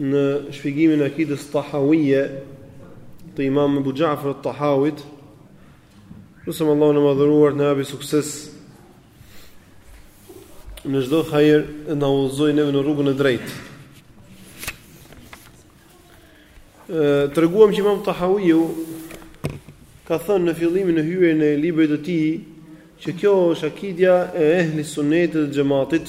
Në shpjegimin e Akides Tahawije të Imam Abu Ja'far al-Tahawit, lutem Allahun e madhëruar të na japë sukses në çdo hajër e na udhëzojë neve në rrugën e drejtë. E treguam që Imam Tahawiu ka thënë në fillimin e hyrjes së librit të tij që kjo është akidia e ehli sunnetit dhe xhamatit,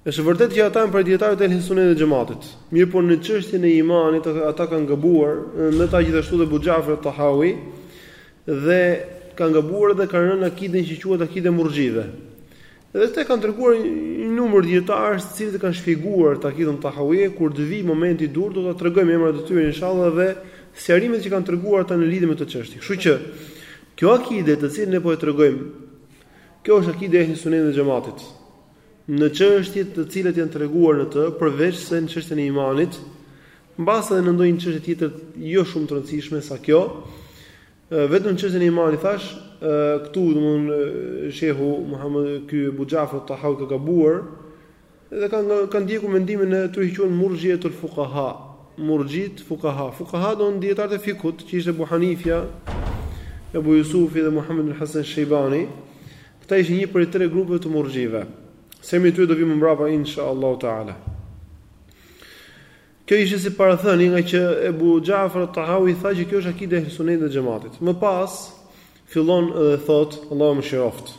Është e vërtetë që ata janë prej dijetarëve të Ehli Sunnetit dhe Xhematit, mirëpo në çështjen e imanit ata kanë gabuar, me ta gjithashtu dhe Abu Xhafir al-Tahawi dhe kanë gabuar edhe kanë rënë në akiden që quhet akide murxhive. Edhe këtë e kanë treguar një numër dijetarë të cilët kanë shpjeguar akiden Tahawi, kur të vijë momenti i duhur do t'i tregojmë emrat e tyre inshallah dhe sqarimet që kanë treguar ata në lidhje me këtë çështje. Kështu që kjo akide të cilën ne po e tregojmë, kjo është akide e Ehli Sunnetit dhe Xhematit. në çështjet të cilat janë treguar në të, përveçse në çështjen e imanit, mbase edhe në ndonjë çështje tjetër jo shumë të rëndësishme sa kjo, vetëm në çështjen e imanit thash, këtu domthonë shehu Muhammed ky Abu Jafar Tahawi ka gabuar dhe kanë kanë ndjekur mendimin e tyre që quhen Murxhiet el Fuqaha, Murxhit Fuqaha, Fuqaha domethënë dijetarë të fikhut, që ishte Abu Hanifja, Abu Yusufi dhe Muhammed ibn Hasan Shaybani, Këta ishin një prej tre grupeve të murxhive. Sqarimi i tyre do vi më mbrapa inshallah taala. Kjo ishte si parathënie nga që Ebu Ja'far al-Tahawi tha që kjo është akide e Sunnetit dhe Xhamatit. Më pas fillon dhe thot, Allahu mëshiroft.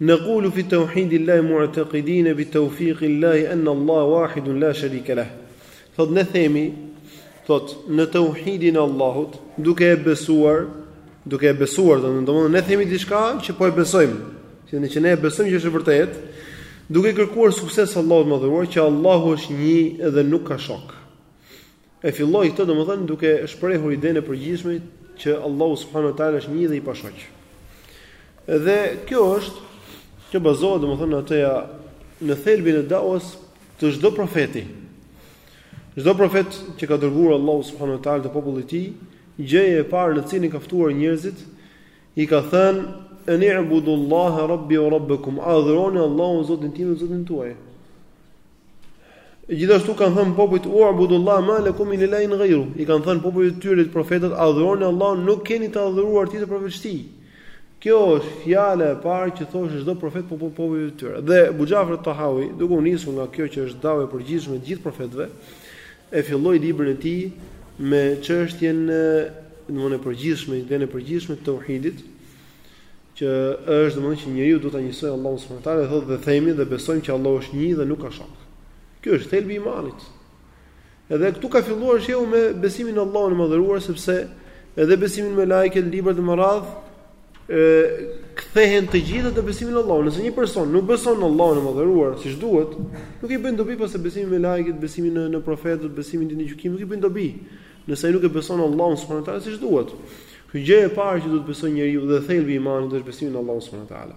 Naqulu fi tawhidillahi mu'taqidina bi tawfiqillahi anna Allaha wahidun la sharika lah. Thotë ne themi, thotë në tauhidin e Allahut, duke e besuar, duke e besuar, domethënë ne themi diçka që po e besojmë, që ne që ne e besojmë që është e vërtetë, duke kërkuar sukses Allahut të madhëruar që Allahu është një dhe nuk ka shok. E filloi këtë domethënë duke shprehur idenë e përgjithshme që Allahu subhanahu wa taala është një dhe i pashoq. Dhe kjo është që bazohet domethënë në atë në thelbin e daues të çdo profeti. Çdo profet që ka dërguar Allahu subhanahu wa taala te populli i tij, gjëja e parë në të cilën i ka ftuar njerëzit i ka thënë ani ibudullaha rabbi wa rabbukum adhuroni Allahun zotin tim dhe zotin tuaj. Gjithashtu kanë thënë popujve u'budullah ma lakum min ilahin ghayru. I kanë thënë popujve të tyre profetët adhuroni Allahun nuk keni të adhuruar tjetër përveç tij. Kjo është fjala e parë që thoshte çdo profet popujve të tyre. Dhe Abu Jafar Tahawi, duke u nisur nga kjo që është dave e përgjithshme e të gjithë profetëve, e filloi librin e tij me çështjen domthonë e përgjithshme, idenë e përgjithshme të tauhidit, që është domthonë që njeriu duhet ta njësojë Allahun subhanahu wa taala dhe thotë dhe themi dhe besojmë që Allahu është një dhe nuk ka shok. Kjo është thelbi i imanit. Edhe këtu ka filluar shehu me besimin në Allahun e Madhëruar sepse edhe besimi në melaiket, librat e më radh, ë kthehen të gjitha te besimi në Allahun. Nëse një person nuk beson në Allahun e Madhëruar siç duhet, nuk i bën dobi pastaj besimi në melaiket, besimi në në profetët, besimi në gjykim, nuk i bën dobi. Nëse ai nuk e beson Allahun subhanahu wa taala siç duhet. Kjo gjëja e parë që duhet të besojë njeriu dhe thelbi i imanit është besimi në Allahun subhanahu wa taala.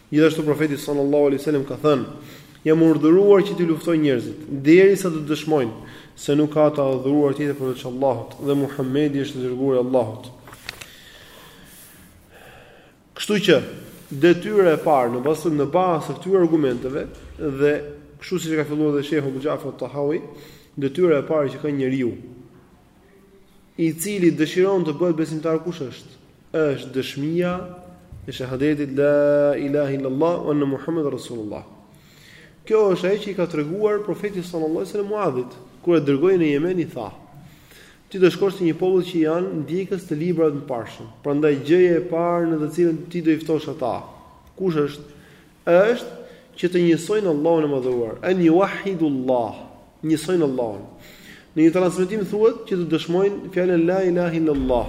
Gjithashtu Profeti sallallahu alaihi wasallam ka thënë: "Jam urdhëruar që t'i luftoj njerëzit, derisa të dëshmojnë se nuk ka të adhuruar tjetër përveç Allahut dhe Muhamedi është i dërguari i Allahut." Kështu që detyra e parë në bazë në bazë të këtyre argumenteve dhe kështu siç e ka filluar dhe Shehu Ebu Xhafar Tahawi, detyra e parë që ka njeriu i cili dëshiron të bëhet besimtar kush është? Është dëshmia e shahadetit la ilaha illallah wa anna muhammadar rasulullah. Kjo është ajo që i ka treguar profeti sallallahu alaihi wasallam Muadhit, kur e dërgoi në Jemen i tha: Ti do shkosh te një popull që janë ndjekës të librave të mëparshëm, prandaj gjëja e parë në të cilën ti do i ftosh ata, kush është? është që të njësojnë Allahun e Madhëruar, an yuwahhidullah, njësojnë Allahun. Në një transmetim thuhet që të dëshmojnë fjalën la ilaha illallah.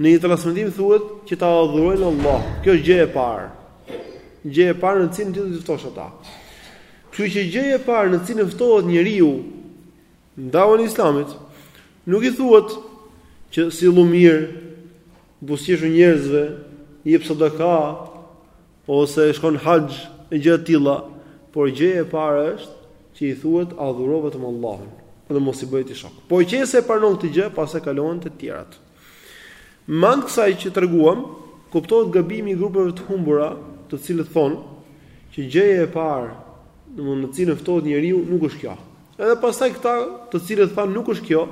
Në një transmetim thuhet që ta adhurojnë Allah. Kjo gjëja e parë. Gjëja e parë në cilën ti do i ftosh ata. Kështu që gjëja e parë në cilën ftohet njeriu në davën e Islamit, nuk i thuhet që sillu mirë, buzëqeshu njerëzve, jep sadaka, ose shko në haxh e gjëra të tilla, por gjëja e parë është që i thuhet adhuro vetëm Allahun dhe mos i bëj atij shok. Po qe se e pranon këtë gjë, pastaj kalohet te të tjerat. Në anë të kësaj që treguam, kuptohet gabimi i grupeve të humbura, të cilët thonë që gjëja e parë, domthonë në cilën ftohet njeriu nuk është kjo. Edhe pastaj këta, të cilët thanë nuk është kjo,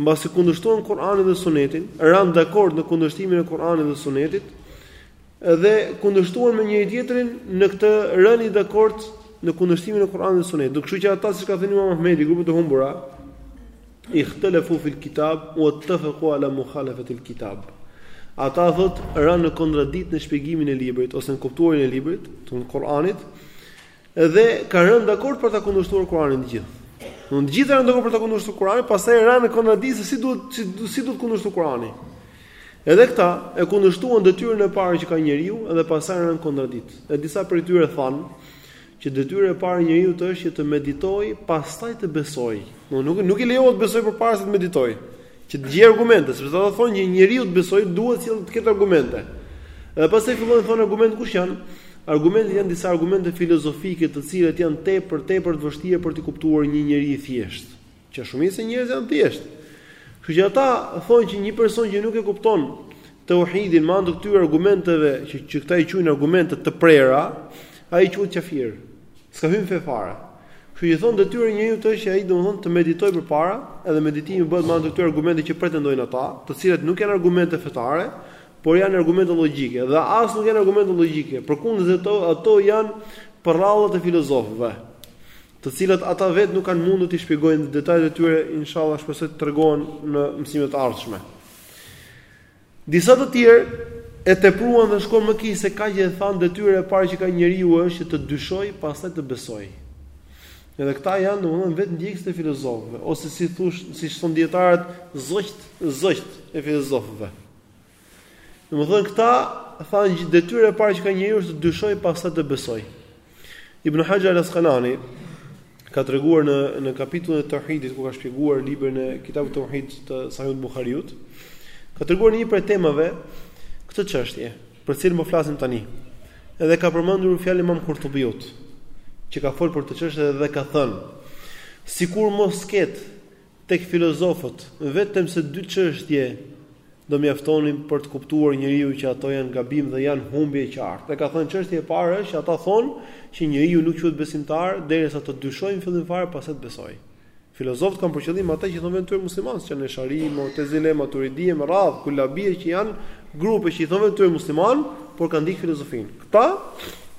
mbasi kundërshtuan Kur'anin dhe Sunetin, ranë dakord në kundërshtimin e Kur'anit dhe Sunetit, dhe kundërshtuan me njëri tjetrin në këtë rënie dakord në kundërshtimin e Kur'anit dhe Sunetit. Do kështu që ata siç ka thënë Imam Ahmedi, grupet e humbura, ikhtalafu fil kitab wa ittafaqu ala mukhalafati al kitab. Ata thotë ranë në kontradiktë në shpjegimin e librit ose në kuptuarin e librit, të Kur'anit, Dhe kanë rënë dakord për ta kundërshtuar Kur'anin të gjithë. Të gjithë kanë rënë dakord për ta kundërshtuar Kur'anin, pastaj ranë në kontradiktë se si duhet si, si duhet kundërshtuar Kur'ani. Edhe këta e kundërshtuan detyrën e parë që ka njeriu dhe pastaj ranë në kontradiktë. E disa prej tyre thanë që detyra e parë e njeriut është që të meditojë, pastaj të besojë. Nuk nuk i lejohet të besojë përpara se të meditojë. Që të gjejë argumente, sepse ata thonë që njeriu të besojë duhet që të ketë argumente. Dhe pastaj fillojnë thonë argumente kush janë? Argumentet janë disa argumente filozofike të cilat janë tepër tepër të vështira për t'i kuptuar një njeri i thjeshtë, që shumica e njerëzve janë të thjeshtë. Kështu që ata thonë që një person që nuk e kupton tauhidin me anë të këtyre argumenteve që që këta i quajnë argumente të prera, ai quhet kafir. S'ka hyrë në fe fare. Kështu që thonë detyrë e njeriut është që ai domthon të meditojë përpara, edhe meditimi bëhet me anë të këtyre argumente që pretendojnë ata, të cilat nuk janë argumente fetare, por janë argumente logjike dhe as nuk janë argumente logjike, përkundrazi ato ato janë përrallat e filozofëve, të cilat ata vetë nuk kanë mundur t'i shpjegojnë detajet e tyre, inshallah shpresoj të tregohen në mësimet e ardhshme. Disa të tjerë e tepruan dhe shkuan më keq se kaq dhe thanë detyra e parë që ka njeriu është që të dyshojë pastaj të besojë. Edhe këta janë domethënë vetë ndjekësit e filozofëve ose si thosh siç thonë dijetarët zogjt zogjt e filozofëve. Domethënë këta thanë detyra e parë që ka njeriu është të dyshojë pastaj të besojë. Ibnu Haxher al-Askalani ka treguar në në kapitullin e tauhidit ku ka shpjeguar librin e Kitabut tauhidit të Sahih Buhariut, ka treguar në një prej temave këtë çështje, për cilën po flasim tani. Edhe ka përmendur fjalën e Imam Kurtubiut, që ka folur për këtë çështje dhe ka thënë: Sikur mos ketë Tek filozofët, vetëm se dy çështje do mjaftonin për të kuptuar njeriu që ato janë gabim dhe janë humbje e qartë. Dhe ka thënë çështja e parë është që ata thonë që njeriu nuk quhet besimtar derisa të dyshojë në fillim fare pastaj të besojë. Filozofët ka për qëllim ata që i thonë vetes tyre muslimanë, që janë Eshari, Mu'tazile, Maturidi e me radhë, Kullabije që janë grupe që i thonë vetes tyre muslimanë, por kanë ndjekë filozofinë. Këta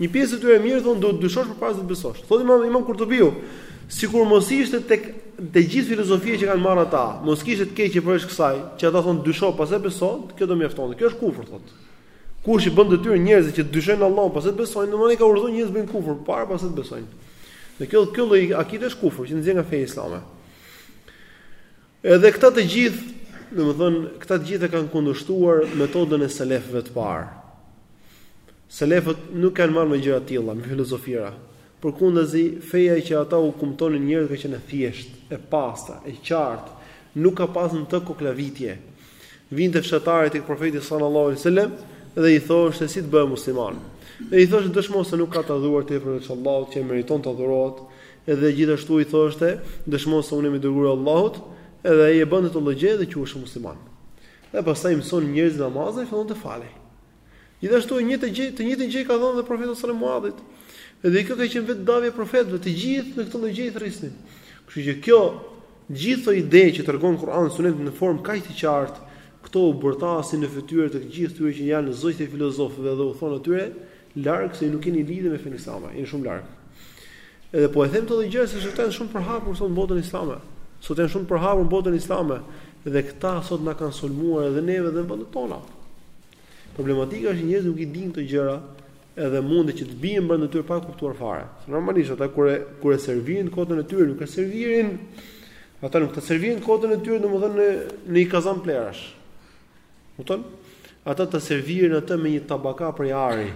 një pjesë e tyre mirë thonë duhet të dyshosh përpara se të besosh. Thotë Imam Imam Kurtubiu, Sikur mos ishte tek te gjithë filozofia që kanë marrë ata, mos kishte të keqe përveç kësaj, që ata thonë dysho pastaj beso, kjo do mjaftonte. Kjo është kufër thotë. Kush i bën detyrë njerëzit që të dyshojnë në Allahun pastaj të besojnë, domethënë i ka urdhëruar njerëzit të bëjnë kufër para, pastaj të besojnë. Dhe kjo kjo lloj akide është kufër, që nxjerr nga feja islame. Edhe këta të gjithë, domethënë, këta të gjithë e kanë kundërshtuar metodën e selefëve të parë. Selefët nuk janë marrë me gjëra të tilla, me filozofira. Përkundazi, feja që ata u kumtonin njerëzve ka qenë e thjeshtë, e pastër, e qartë, nuk ka pas në të koklavitje. Vinte fshatari tek profeti sallallahu alajhi wasallam dhe i thoshte si të bëhem musliman. Dhe i thoshte dëshmo se nuk ka të adhuruar tjetër veç Allahut që meriton të adhurohet, Edhe gjithashtu i thoshte, Dëshmo se unë jam i dërguari i Allahut, edhe ai e bënte këtë lloj gjëje dhe quheshte musliman. Dhe pastaj mësonin njerëzit namazin dhe fillonin të faleshin. Gjithashtu e njëjtë gjë, të njëjtën gjë ka thënë dhe profeti sallallahu alajhi wasallam Muadhit. Edhe kjo ka qenë vetë davja e profetëve, të gjithë në këtë lloj gjëje thërrisnin. Kështu që kjo gjithë ide që tregon Kur'ani, suneti në formë kaq të qartë, këto u bërtasin në fytyrë të gjithë atyre që janë zogjtë e filozofëve dhe u thonë atyre Larg se ju nuk keni lidhje me fenë islame, jeni shumë larg. Edhe po e them këto gjëra se sot janë shumë përhapur sot në botën islame. Sot janë shumë përhapur në botën islame dhe këta sot na kanë sulmuar edhe neve dhe vendet tona. Problematika është njerëzit nuk i dinë këto gjëra, edhe mundet që të bien brenda tyre pa kuptuar fare. Se normalisht ata kur e kur e servirin kotën e tyre, nuk e servirin ata nuk të servirin kotën e tyre domethënë në në një kazan plehrash. Kupton? Ata ta servirin atë me një tabaka prej ari,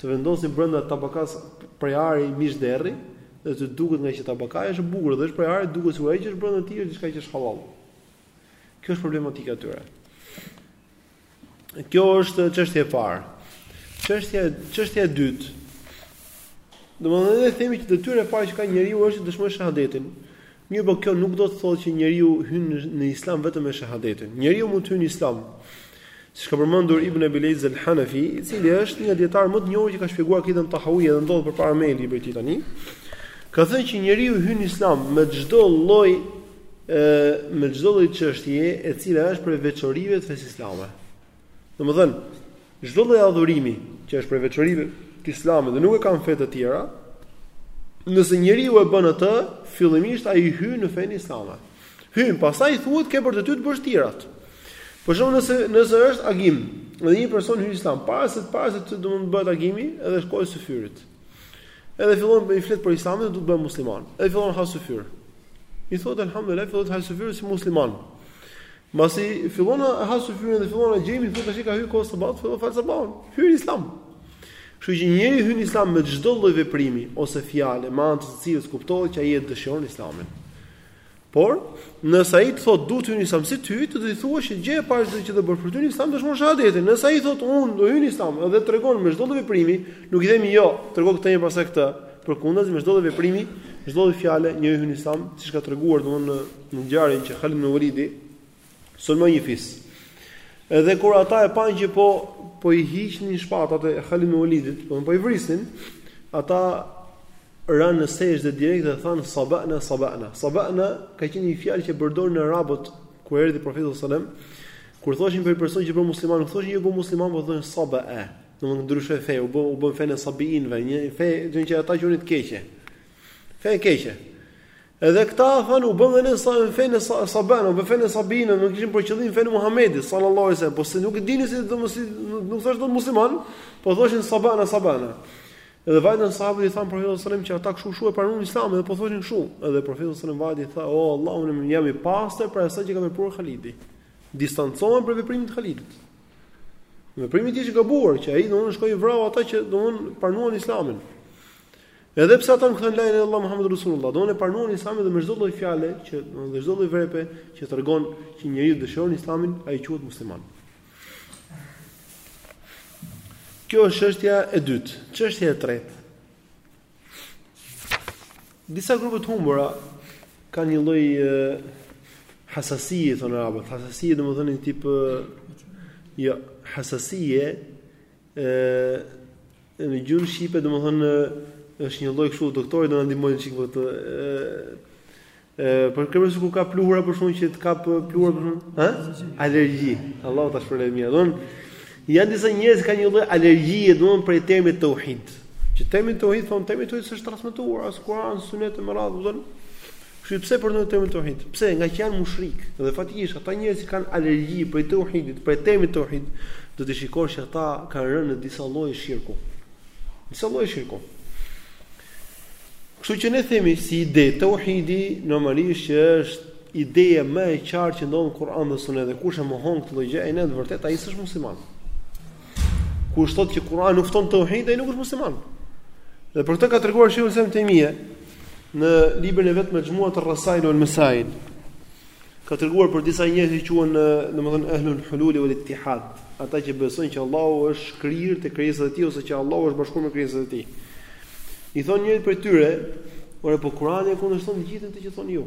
të vendosin brenda tabakasë prej ari mish derri dhe të duket nga që tabaka është e bukur dhe është prej ari, duket sikur ajo që është brenda tij është diçka që është hallall. Kjo është problematika e tyre. Kjo është çështja e parë. Çështja çështja e dytë. Domethënë ne themi që detyra e parë që ka njeriu është të dëshmojë shahadetin. Mirëpo kjo nuk do të thotë që njeriu hyn në Islam vetëm me shahadetin. Njeriu mund të hyjë në Islam. Siç ka përmendur Ibn Abil Iz al-Hanafi, i cili është nga dijetarët më të njohur që ka shpjeguar akiden Tahawi dhe ndodhemi përpara me librin e tij tani, ka thënë që njeriu hyn në Islam me çdo lloj ë me çdo lloj çështje e cila është prej veçorive të fesë islame. Domethënë, çdo lloj adhurimi që është prej veçorive të Islamit dhe nuk e kanë fe të tjera, nëse njeriu e bën atë, fillimisht ai hyn në fenë islame. Hyn, pastaj thuhet ke për detyrë të bësh tjerat. Për shembull, nëse nëse është agjërim, dhe një person hyn në Islam, para se të para se të domethënë të bëhet agimi, edhe është koha e syfyrit. Edhe fillon dhe i flet për Islamin dhe do të bëhet musliman. Edhe fillon ha syfyr. I thotë alhamdulillah, fillon të hajë syfyr si musliman. Mbasi fillon të hajë syfyrin dhe fillon të agjërojë, thotë tash ka hyrë koha e sabahut, fillon fal sabahun. Hyri në Islam. Kështu që njeriu hyn në Islam me çdo lloj veprimi ose fjale, me anë të së cilës kuptohet që ai e dëshiron Islamin. Por, nëse ai të thotë dua të hyj në Islam, si ty, ti do i thuash që gjëja e parë që do të bësh për të hyrë në Islam dëshmo shahadetin. Nëse ai thotë unë do hyj në Islam dhe tregon me çdo lloj veprimi, nuk i themi jo, trego këtë një pastaj këtë. Përkundazi me çdo lloj veprimi, çdo lloj fjale, njeriu hyn në Islam, siç ka treguar domthonë në ngjarjen që Khalid ibn Walidi sulmoi një fis. Edhe kur ata e panë që po po i hiqnin shpatat e Khalid ibn Walidit, po po i vrisnin, ata ranë në sexhde direkt dhe thanë sabana sabana. Sabana ka qenë një fjalë që përdornin arabët kur erdhi profeti sallallahu alajhi wasallam, kur thoshin për person që u bë musliman, nuk thoshin që u bë musliman, por thonë sabaa. Domthonë ndryshoi fe, u bë u bë në fenë sabiinve, një fe që ata e quanin të keqe. Fe e keqe. Edhe këta thanë u bënë në sa në fenë sa sabana, u bë fenë sabiinë, nuk kishin për qëllim fenë Muhamedit sallallahu alaihi wasallam, po se nuk e dinin se do mos nuk thoshin dot musliman, po thoshin sabana, sabana. Edhe vajtën sahabët i thanë profetit sallallahu alaihi wasallam që ata kshu kshu e pranuan Islamin dhe po thoshin kshu. Edhe profeti sallallahu alaihi wasallam vajti tha, "O Allah, unë jam i pastër prej asaj që ka vepruar Halidi. Distancohem prej veprimit të Halidit." Veprimi i tij është i gabuar, që ai domun shkoi vrau ata që domun pranuan Islamin. Edhe pse ata nuk thanë la ilaha illallah Muhammedur Rasulullah, do e pranuan Islamin dhe me çdo lloj fjale që me çdo lloj vepre që tregon që njeriu dëshiron Islamin, ai quhet musliman. Kjo është çështja e dytë, çështja e tretë. Disa grupe të humbura kanë një lloj hasasie thonë arabët, hasasie domethënë një tip jo, hasasie Ë në gjuhën shqipe domethënë është një lloj kështu doktori do na ndihmojë çik për të. Ë për shembull kur ka pluhura për shkak që të ka pluhur për shkak, ha? Alergji. Allahu ta shpërbleftë me të mira. Don janë disa njerëz që kanë një lloj alergjie domethënë për termin tauhid. Që termi tauhid thon termi tauhid s'është transmetuar as Kur'an, Sunet e me radhë, domethënë Kështu që pse përdorni termin tauhid? Pse? Nga që janë mushrikë. Dhe faktikisht ata njerëz që kanë alergji prej tauhidit, prej termit tauhid, do të shikosh që ata kanë rënë në disa lloje shirku. Disa lloje shirku. Kështu që ne themi si ide tauhidi normalisht që është ideja më e qartë që ndodhet në Kur'an dhe Sunet dhe kush e mohon këtë lloj gjë, ai në të vërtetë ai s'është musliman. Kush thotë që Kur'ani nuk fton në tauhid, ai nuk është musliman. Dhe për këtë ka treguar Sheikhul Islam Ibn Taimia në librin e vet Mexhmuatu Rasail wal Masail. Ka treguar për disa njerëz që quhen, domethënë Ahlul Hulul wal Ittihad, ata që besojnë që Allahu është krijuar te krijesat e tij ose që Allahu është bashkuar me krijesat e tij. I thonë njëri prej tyre, "Ore po Kur'ani e kundërshton të gjithën këtë që thoni ju."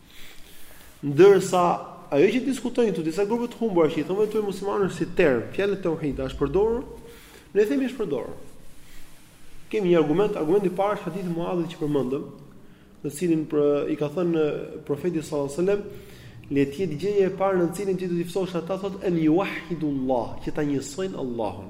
Ndërsa, ajo që diskutojnë këtu disa grupe të humbura që i thonë vetes muslimanë si term, fjalë tauhid, është përdorur, ne themi është përdorur. Kemi një argument, argumenti i parë është hadithi i Muadhit që përmendëm, në të cilin për, i ka thënë profeti sallallahu alajhi wasallam, le të jetë gjëja e parë në të cilën ti do t'i ftosh ata thotë en yuwahhidullah, që ta njësojnë Allahun.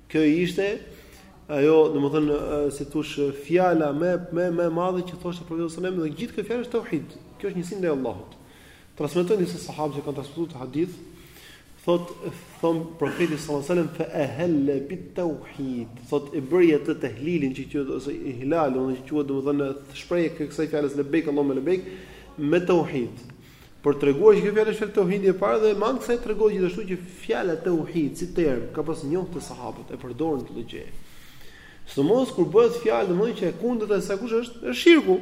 Kjo ishte ajo, domethënë, si thosh, fjala më më më e madhe që thoshte profeti sallallahu alajhi wasallam dhe gjithë kjo fjalë është tauhid. Kjo është njësimi i Allahut. Transmetojnë disa sahabë që kanë transmetuar këtë hadith, thot thon profeti sallallahu alajhi wasallam fa ahalla bit tauhid. Thot e bëri atë tehlilin që quhet ose ihlalun që quhet domethënë shprehje kësaj fjalës lebejk Allahumme lebejk me tauhid. Për të treguar që kjo fjalë është fjalë tauhidi e para dhe me anë të kësaj tregohet gjithashtu që fjala tauhid si term ka pas qenë njohur te sahabët, e përdorin këtë gjë. Sidomos kur bëhet fjalë domethënë që e kundërta e saj kush është? Është shirku.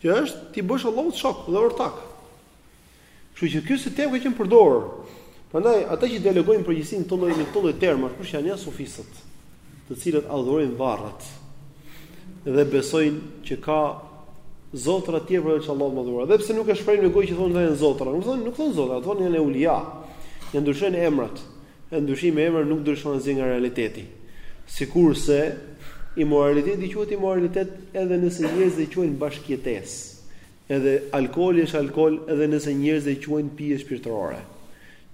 Që është t'i bësh Allahut shok dhe ortak. Kështu që ky si term ka qenë përdorur. Prandaj ata që denigrojnë përgjithësisht këto lloj këto lloj termash kush janë janë sufistët. të cilët adhurojnë varret dhe besojnë që ka zotra të tjerë përveç Allahut madhëruar. Dhe pse nuk e shprehin me gojë që thonë janë zotra? Nuk thonë, nuk thonë zotra, thonë janë eulija. I ndryshojnë emrat. Dhe ndryshimi i emrave nuk ndryshon asgjë nga realiteti. Sikurse imoraliteti quhet imoralitet edhe nëse njerëzit e quajnë bashkëjetesë. Edhe alkooli është alkool edhe nëse njerëzit e quajnë pije shpirtërore.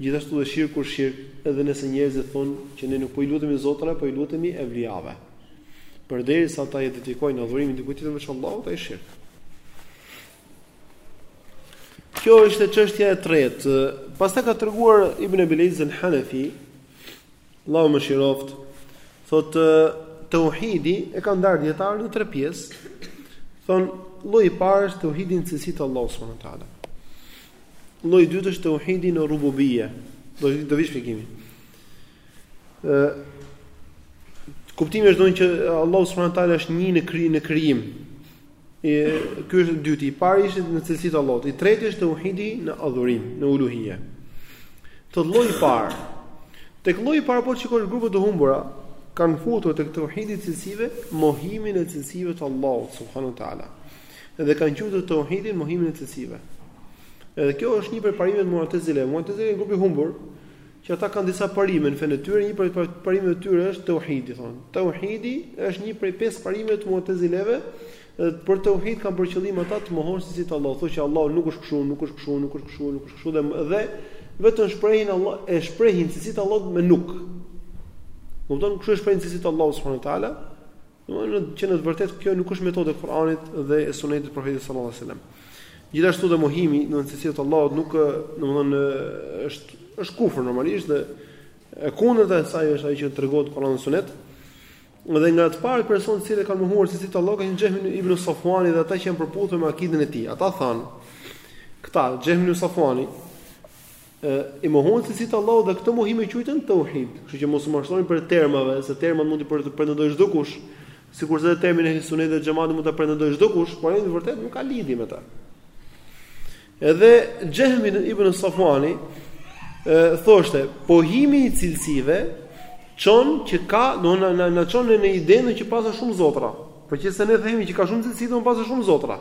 Gjithashtu dhe shirku është shirk edhe nëse njerëzit thonë që ne nuk po i lutemi zotrave, po i lutemi evlijave. Përderisa ata e dedikojnë adhurimin dikujt tjetër veç Allahut, ai është shirk. Kjo është çështja e tretë. Pastaj ka treguar Ibn Abil Izz al-Hanafi Allahu e mëshiroftë. Thotë Tauhidin e kanë ndarë dijetarët në tre pjesë. Thon lloji i parë është tauhidi në cilësitë e Allahut subhanahu wa taala. Lloji i dytë është tauhidi në rububie. Do të do vi shpjegimi. Ë Kuptimi është domethënë që Allahu subhanahu wa taala është një në kri në krijim. E ky është i dyti, i pari ishte në cilësitë e Allahut, i treti është tauhidi në adhurim, në uluhia. Te lloji i parë. Tek lloji i parë po të shikosh grupet e humbura, kanë futur tek tauhidi i cilësive mohimin e cilësive të Allahut subhanahu teala. Dhe kanë quajtur tauhidin mohimin e cilësive. Edhe kjo është një prej parimeve të Mu'tazileve. Mu'tazile janë grupi i humbur, Që ata kanë disa parime në fenë e tyre, një prej parimeve të tyre është tauhidi, thonë. Tauhidi është një prej pesë parimeve të Mu'tazileve, dhe me tauhid kanë për qëllim ata të mohojnë cilësitë e Allahut, thonë që Allahu nuk është kështu, nuk është kështu, nuk është kështu, nuk është kështu dhe dhe vetëm shprehin Allah e shprehin cilësitë e Allahut me nuk. Kupton kështu i shprehin cilësitë e Allahut subhanahu wa taala? Domethënë që në të vërtetë kjo nuk është metodë e Kuranit dhe e Sunetit të Profetit sallallahu alajhi wasallam. Gjithashtu dhe mohimi i cilësive të Allahut nuk, domethënë është është kufër normalisht dhe e kundërta e saj është ajo që tregon Kurani dhe Suneti. Dhe nga të parët persona të cilët kanë mohuar cilësitë e Allahut ka qenë Xhehm ibn Safuani dhe ata që janë përputhur me akidën e tij. Ata thanë këta Xhehm ibn Safuani E, i mohojnë cilësitë Allahut dhe këtë mohim e quajnë teuhid. Kështu që mos u mashtroni prej termave, se termat mund t'i pretendojë çdokush, sikurse dhe termin ehli sunet dhe xhemati mund ta pretendojë çdokush, por në të vërtetë nuk ka lidhje me ta. Edhe Xhehm ibn Safuani, e, thoshte, pohimi i cilësive, çon që ka, do na na, na çon në idenë që paska shumë zotra. Po qe se ne themi që ka shumë cilësi, do të paska shumë zotra.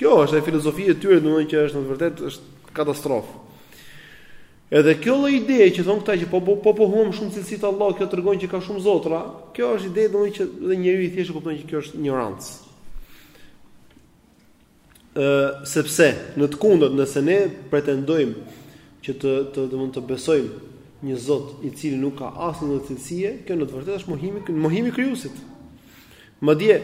Kjo është filozofia e tyre, domethënë që është në të vërtetë është katastrofë. Edhe kjo lloj ideje që thon këta që po po po pohum shumë cilësi të Allahut, kjo tregon që ka shumë zotra. Kjo është ide domethënë që dhe njeriu i thjeshtë kupton që kjo është injorancë. Ë sepse në të kundërt nëse ne pretendojmë që të të domethënë të besojmë një Zot i cili nuk ka asnjë cilësi, kjo në të vërtetë është mohimi mohimi i krijuesit. Madje,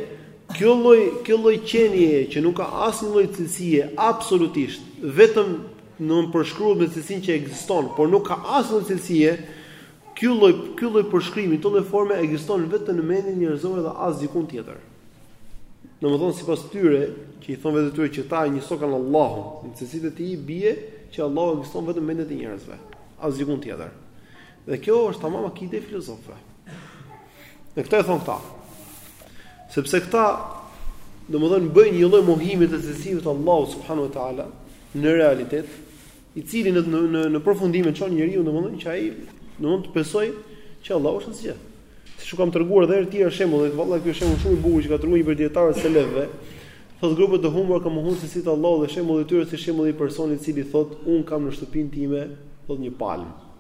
kjo lloj kjo lloj qenieje që nuk ka asnjë lloj cilësie absolutisht, vetëm domethënë përshkruhet me cilësinë që ekziston, por nuk ka asnjë lloj cilësie, ky lloj ky lloj përshkrimi, kjo lloj forme ekziston vetëm në mendjen njerëzore dhe as dikund tjetër. Domethënë sipas tyre, që i thonë vetes tyre që e njësokan Allahun, në cilësitë e tij bie që Allahu ekziston vetëm në mendjet e njerëzve, as dikund tjetër. Dhe kjo është tamam akide e filozofëve. Dhe këta e thonë këta. Sepse këta domethënë bëjnë një lloj mohimi të cilësive të Allahut subhanahu wa taala në realitet, i cili në në në përfundim e çon njeriun domethënë që ai domethënë të besoj që Allahu është asgjë. Siç u kam treguar edhe herë tjetër shembull, dhe vallahi ky është shembull shumë i bukur që ka treguar një prej dijetarëve të selefëve. Thotë grupet e humbura kanë mohuar cilësitë e Allahut dhe shembulli i tyre si shembulli i personit i cili thotë un kam në shtëpinë time thotë një palmë.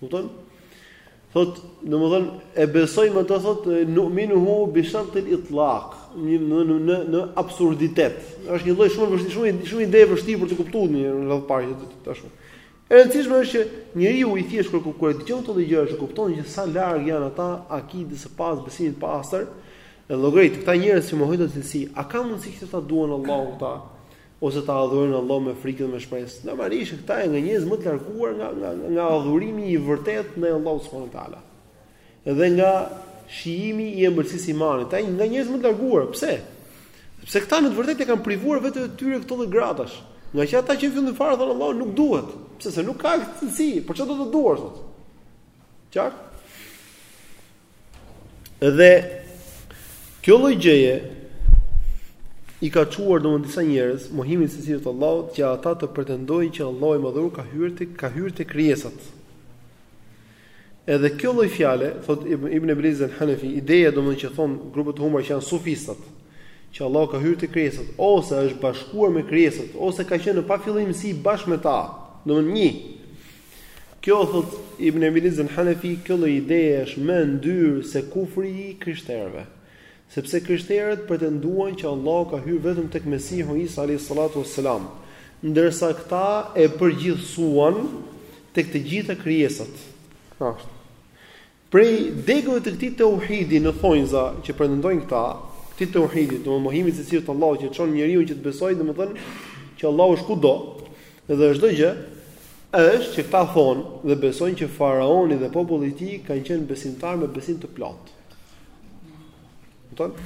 Kupton? Thot, domethënë e besojmë atë thot nu'minuhu bi shart al-itlaq, në në në në absurditet. Është një lloj shumë vështirë, shumë shumë ide e vështirë për të kuptuar në radhë të parë që tash. E rëndësishme është që njeriu i thjesht kur kur e dëgjon këto lloj gjërash, kupton që sa larg janë ata akidës së pastër, besimit të pastër, e llogarit këta njerëz që mohojnë këto cilësi, a ka mundësi që ta duan Allahun këta? ose ta adhurojnë Allahun me frikë dhe me shpresë. Normalisht këta janë nga njerëzit më të larguar nga nga nga adhurimi i vërtetë ndaj Allahut subhanahu wa taala. Dhe nga shijimi i ëmbëlsisë së imanit, ata janë nga njerëzit më të larguar. Pse? Sepse këta në të vërtetë e kanë privuar veten e tyre këto lloj gradash. Ngaqë ata që në fillim fare thonë Allahu nuk duhet, pse se nuk ka cilësi, por çfarë do të duash thotë? Qartë? Dhe kjo lloj gjëje i ka çuar domethënë disa njerëz mohimi i cilësive të Allahut që ata të pretendojnë që Allahu i madhëruar ka hyrë te ka hyrë te krijesat. Edhe kjo lloj fjale thot Ibn Ebil Iz al-Hanafi, ideja domethënë që thon grupet e humbura që janë sufistat, që Allahu ka hyrë te krijesat ose është bashkuar me krijesat ose ka qenë në pafillimsi bashkë me ta, domethënë një Kjo thot Ibn Ebil Iz el Hanefi, kjo lloj ideje është më e ndyrë se kufri i krishterëve. Sepse krishterët pretenduan që Allahu ka hyrë vetëm tek Mesihu Isa alayhi salatu wassalam, ndërsa këta e përgjithësuan tek të gjitha krijesat. Ashtu. Prej degëve të këtij teuhidi në thonjza që pretendojnë këta, këtij teuhidi, domethënë mohimit të cilësive të Allahut që çon njeriu që të besojë, domethënë që Allahu është kudo dhe çdo gjë, është që këta thonë dhe besojnë që faraoni dhe populli i tij kanë qenë besimtarë me besim të plotë. Kupton?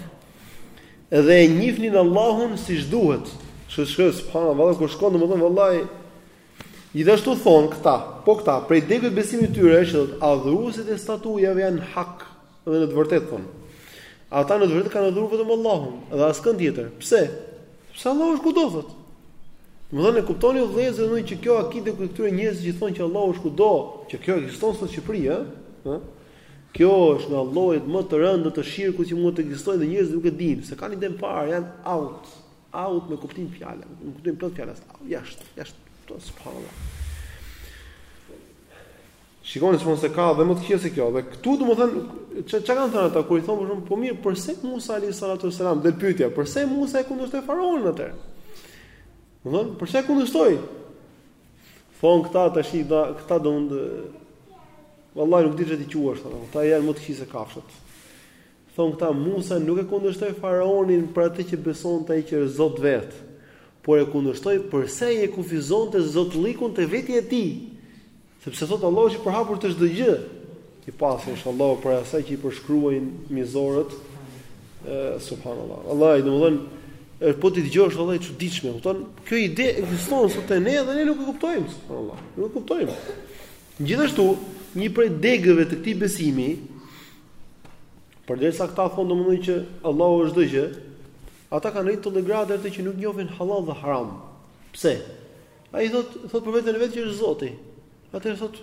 Edhe e njifnin Allahun siç duhet. Kështu që subhanallahu kur shkon domethënë vallahi Gjithashtu thonë këta, po këta, prej degëve të besimit të tyre që thot adhuruesit e statujave janë hak dhe në të vërtetë thonë. Ata në të vërtetë kanë adhuruar vetëm Allahun dhe askënd tjetër. Pse? Sepse Allahu është kudo thotë. Domethënë e kuptoni o vëllezër që kjo akide e këtyre njerëzve që thonë që Allahu është kudo, që kjo ekziston sot në Shqipëri, e? Kjo është nga llojet më të rënda të shirkut që mund të ekzistojnë dhe njerëzit nuk e dinë, s'e kanë idenë fare, janë out, Out me kuptim fjalë, me kuptim plot fjalës. Jashtë, jashtë. To subhanallah. Shikoni se se ka dhe më të keq se kjo. Dhe këtu domethën çka çka kanë thënë ata kur i thonë për shembull po mirë, përse Musa alayhi salatu wasalam del pyetja, përse Musa e kundërshtoi faraonin atë? Domethën përse e kundërshtoi? Thon këta tash i dha këta domethën Wallahi nuk di çfarë të quash ata. Ata janë më të keq se kafshët. Thonë këta, Musa nuk e kundërshtoi faraonin për atë që besonte ai që është zot vetë, por e kundërshtoi përse ai e kufizonte zotllikun te vetja e tij, sepse thotë Allahu është i përhapur te çdo gjë. I pastër është Allahu prej asaj që i përshkruajnë mizorët. Subhanallahu. Wallahi domethënë po t'i dëgjosh vallahi e çuditshme, kupton? Kjo ide ekziston sot te ne dhe ne nuk e kuptojmë, subhanallahu. Nuk e kuptojmë. Gjithashtu, një prej degëve të këtij besimi, përderisa këta thonë domethënë që Allahu është çdo gjë, ata kanë arritur atë lloj grade që nuk njofin hallal dhe haram. Pse? Ai thot, thot për veten e vet që është Zoti. Atëherë thot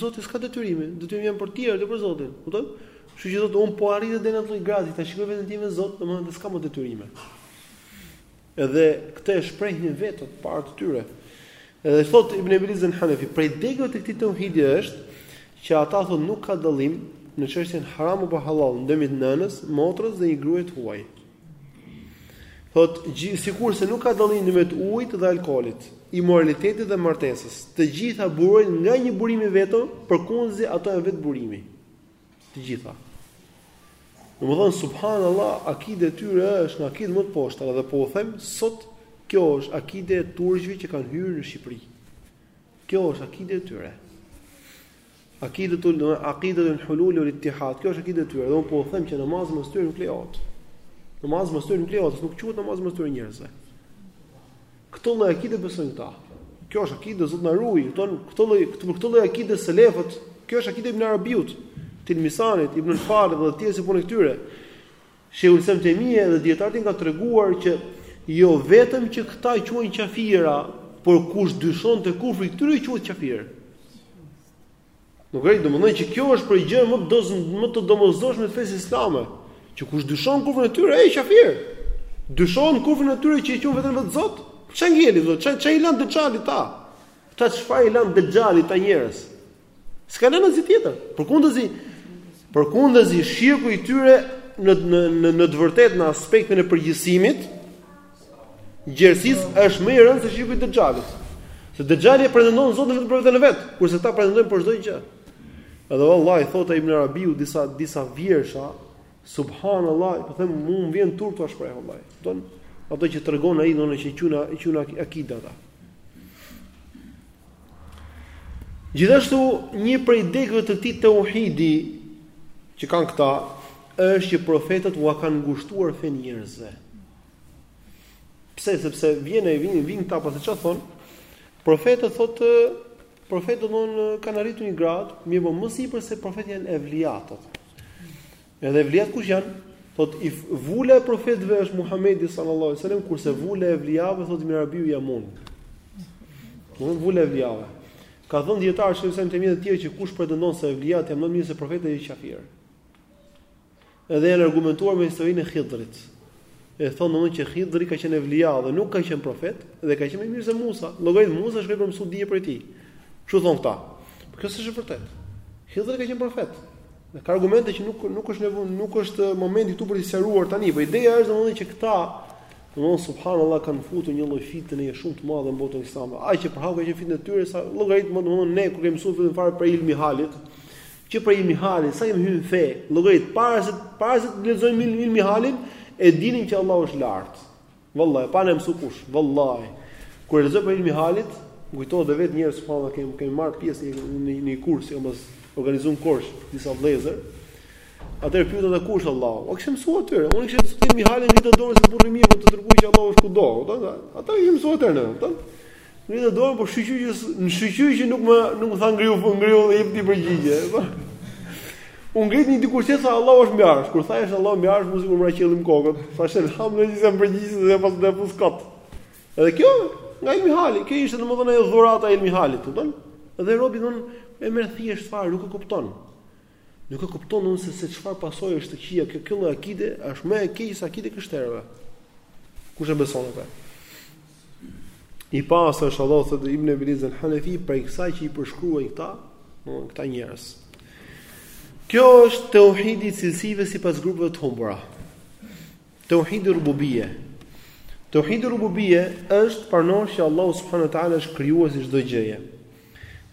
Zoti s'ka detyrime, detyrimet janë për tjerë, jo për Zotin. Kupton? Kështu që thot un po arrita deri në atë lloj grade, ta shikoj veten tim me Zot, domethënë s'ka më detyrime. Edhe këtë e shprehnin vetë të parët e tyre. Edhe thot Ibn Ebil Iz el Hanefi, prej degëve të këtij teuhidi është që ata thotë nuk ka dallim në çështjen haram apo hallal ndërmjet nënës, motrës dhe një gruaje të huaj. Thot sikurse nuk ka dallim ndërmjet ujit dhe alkoolit, imoralitetit dhe martesës. Të gjitha burojnë nga një burim i vetëm, përkunzi ato janë vetë burimi. Të gjitha. Domethënë subhanallah akide e tyre është një akide më të poshtër dhe po u them sot kjo është akide e turqve që kanë hyrë në Shqipëri. Kjo është akide e tyre. Akidetul, akidetul hulul vel itihad, kjo është akide e tyre, dhe unë po u them që namazi mas tyre nuk lejohet. Namazi mas tyre nuk lejohet, nuk quhet namaz mas ktyre njerëzve. Këto lloj akide besojnë këta. Kjo është akide zot na ruaj, thon këto lloj këto për këto lloj akide selefët, kjo është akide ibn Arabiut, Tilmisanit, Ibn Farid dhe të tjerë si punë këtyre. Shehul Islam Tejmie dhe dijetarët kanë treguar që jo vetëm që këta quhen qafira, por kush dyshon te kufri këtyre quhet qafir. Nuk ai domethën që kjo është prej gjërave më të më të domosdoshme të fesë islame, që kush dyshon kufrin e tyre ai është qafir. Dyshon kufrin e tyre që i qujn veten e vet Zot? Ç'a ngeli Zot? Ç'a ç'a i lan dexhalit kta? Kta çfarë i lan dexhalit kta njerëz? S'kan lënë asgjë tjetër. Përkundrazi, përkundrazi shirku i tyre në në në në të vërtetë në aspektin e përgjithësimit, Gjerësisë është më i rëndë se shirku i Dexhalit. Se Dexhali e pretendon Zotin vetëm për veten e vet, kurse këta e pretendojnë për çdo gjë. Edhe vallahi thot Ibn Arabiu disa disa vjersha, subhanallahu, po them mua më vjen turp ta shpreh vallahi. Don ato që tregon ai domthënë që e qujn e qujn akide ata. Gjithashtu një prej degëve të këtij tauhidi që kanë këta është që profetët ua kanë ngushtuar fen njerëzve. Pse sepse vjen ai vin vin këta pastaj çfarë thon? Profetët thotë profetët domthonë kanë arritur një grad, mirëpo më sipër se profetët janë evliat. Edhe evliat kush janë? Thotë vula e profetëve është Muhamedi sallallahu alaihi wasallam, kurse vula e evliave thot Ibn Arabiu jam unë. Do vula e evliave. Ka thënë dijetarë Shejhul Islam Tejmie e të tjerë që kush pretendon se evliat janë më mirë se profetët është qafir. Edhe janë argumentuar me historinë e Hidhrit. E thonë domethënë që Hidhri ka qenë evlia dhe nuk ka qenë profet dhe ka qenë më mirë se Musa. Llogarit Musa shkoi për mësu dije prej tij. Kështu thon këta. Por kjo s'është e vërtetë. Hidhri ka qenë profet. Dhe ka argumente që nuk nuk është nevojë, nuk është momenti këtu për të sqaruar tani, por ideja është domethënë që këta domethënë subhanallahu kanë futur një lloj fitne shumë të madhe në botën islame. Aq e përhapur ka qenë fitne e tyre sa llogarit më domethënë ne kur kemi mësuar vetëm fare prej ilmihalit, Që prej ilmihalit, sa kemi hyrë në fe, llogarit para se para se të lexojmë ilmihalin, e dinim që Allahu është lart. Vallahi, pa ne mësu kush, vallahi. Kur e lexoj prej ilmihalit, kujtohet dhe vetë njerëz që që kemi kemi marr pjesë në një kurs që na organizuan kurs disa vëllezër. Atëherë pyetën dhe ku është Allahu. O kishim mësuar atyre, unë kishim mësuar ilmihalin në dorë se burrimi për të treguar që Allahu është kudo. Ata i mësuan atë, ëh. Ngrita dorën, po shyqyr që në shyqyr që nuk më nuk më tha ngriu, po ngriu dhe jep ti përgjigje. Po. U ngrit një dikush tjetër, Allahu është mbi arsh. Kur tha Allahu mbi arsh, sikur më ra qielli mbi kokë. Thashë alhamdulillah që më përgjigj dhe pas dhe pas kot. Edhe kjo nga Ilmi Hali, kjo ishte domethënë ajo dhurata e Ilmi Halit, kupton? Dhe robi domethënë e merr thjesht fare, nuk e kupton. Nuk e kupton domethënë se se çfarë pasojash të këqija kjo kjo lloj akide është më e keqe se akide krishterëve. Kush e beson atë? I pastër është Allahu thotë Ibn Ebil Iz el Hanefi prej kësaj që i përshkruajnë këta, domethënë këta njerëz. Kjo është tauhidi i cilësive sipas grupeve të humbura. Tauhidi rububie. Tauhidi rububie është të pranosh që Allahu subhanahu wa taala është krijuesi i çdo gjëje.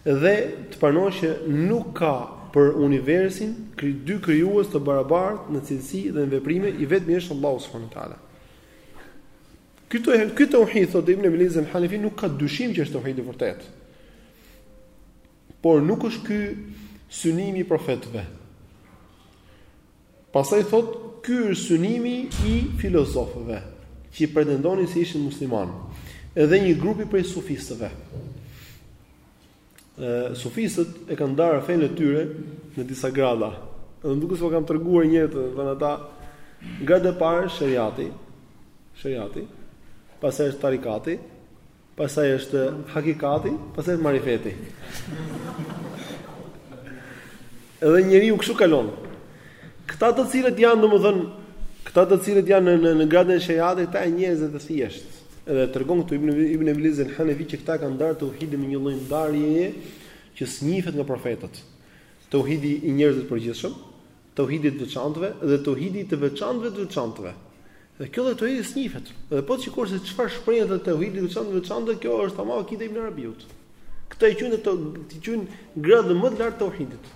Dhe të pranosh që nuk ka për universin dy krijues të barabartë në cilësi dhe në veprime, i vetmi është Allahu subhanahu wa taala. Ky te ky tauhid thotë Ibn Ebil Iz el Hanefi nuk ka dyshim që është tauhid i vërtet. Por nuk është ky synimi i profetëve. Pastaj thotë, ky është synimi i filozofëve, që i pretendonin se ishin muslimanë, edhe një grupi prej sufistëve. Ë sufistët e kanë ndarë fenë e tyre në disa grada. Edhe duket se jua kam treguar një herë, thanë ata grada e parë shariati, shariati, pastaj është tarikati, Pastaj është hakikati, pastaj është marifeti. Edhe njeriu kështu kalon. Këta të cilët janë, domethënë, këta të cilët janë në në, në gradën e sheriatit, këta janë njerëz të thjeshtë. Edhe tregon këtu Ibn Ibn Ebil Iz el Hanefi që këta kanë ndarë tauhidin me një lloj ndarjeje që s'njihet nga profetët. Tauhidi i njerëzve të përgjithshëm, Tauhidi i të veçantëve dhe tauhidi i të veçantëve të veçantëve. Dhe ky lloj tauhidi s'njihet. Dhe po të shikosh se çfarë shprehet ai te tauhidi i të veçantëve të veçantëve, kjo është tamam akide e ibn Arabiut. Këta e quajnë të të quajnë gradën më të lartë tauhidit.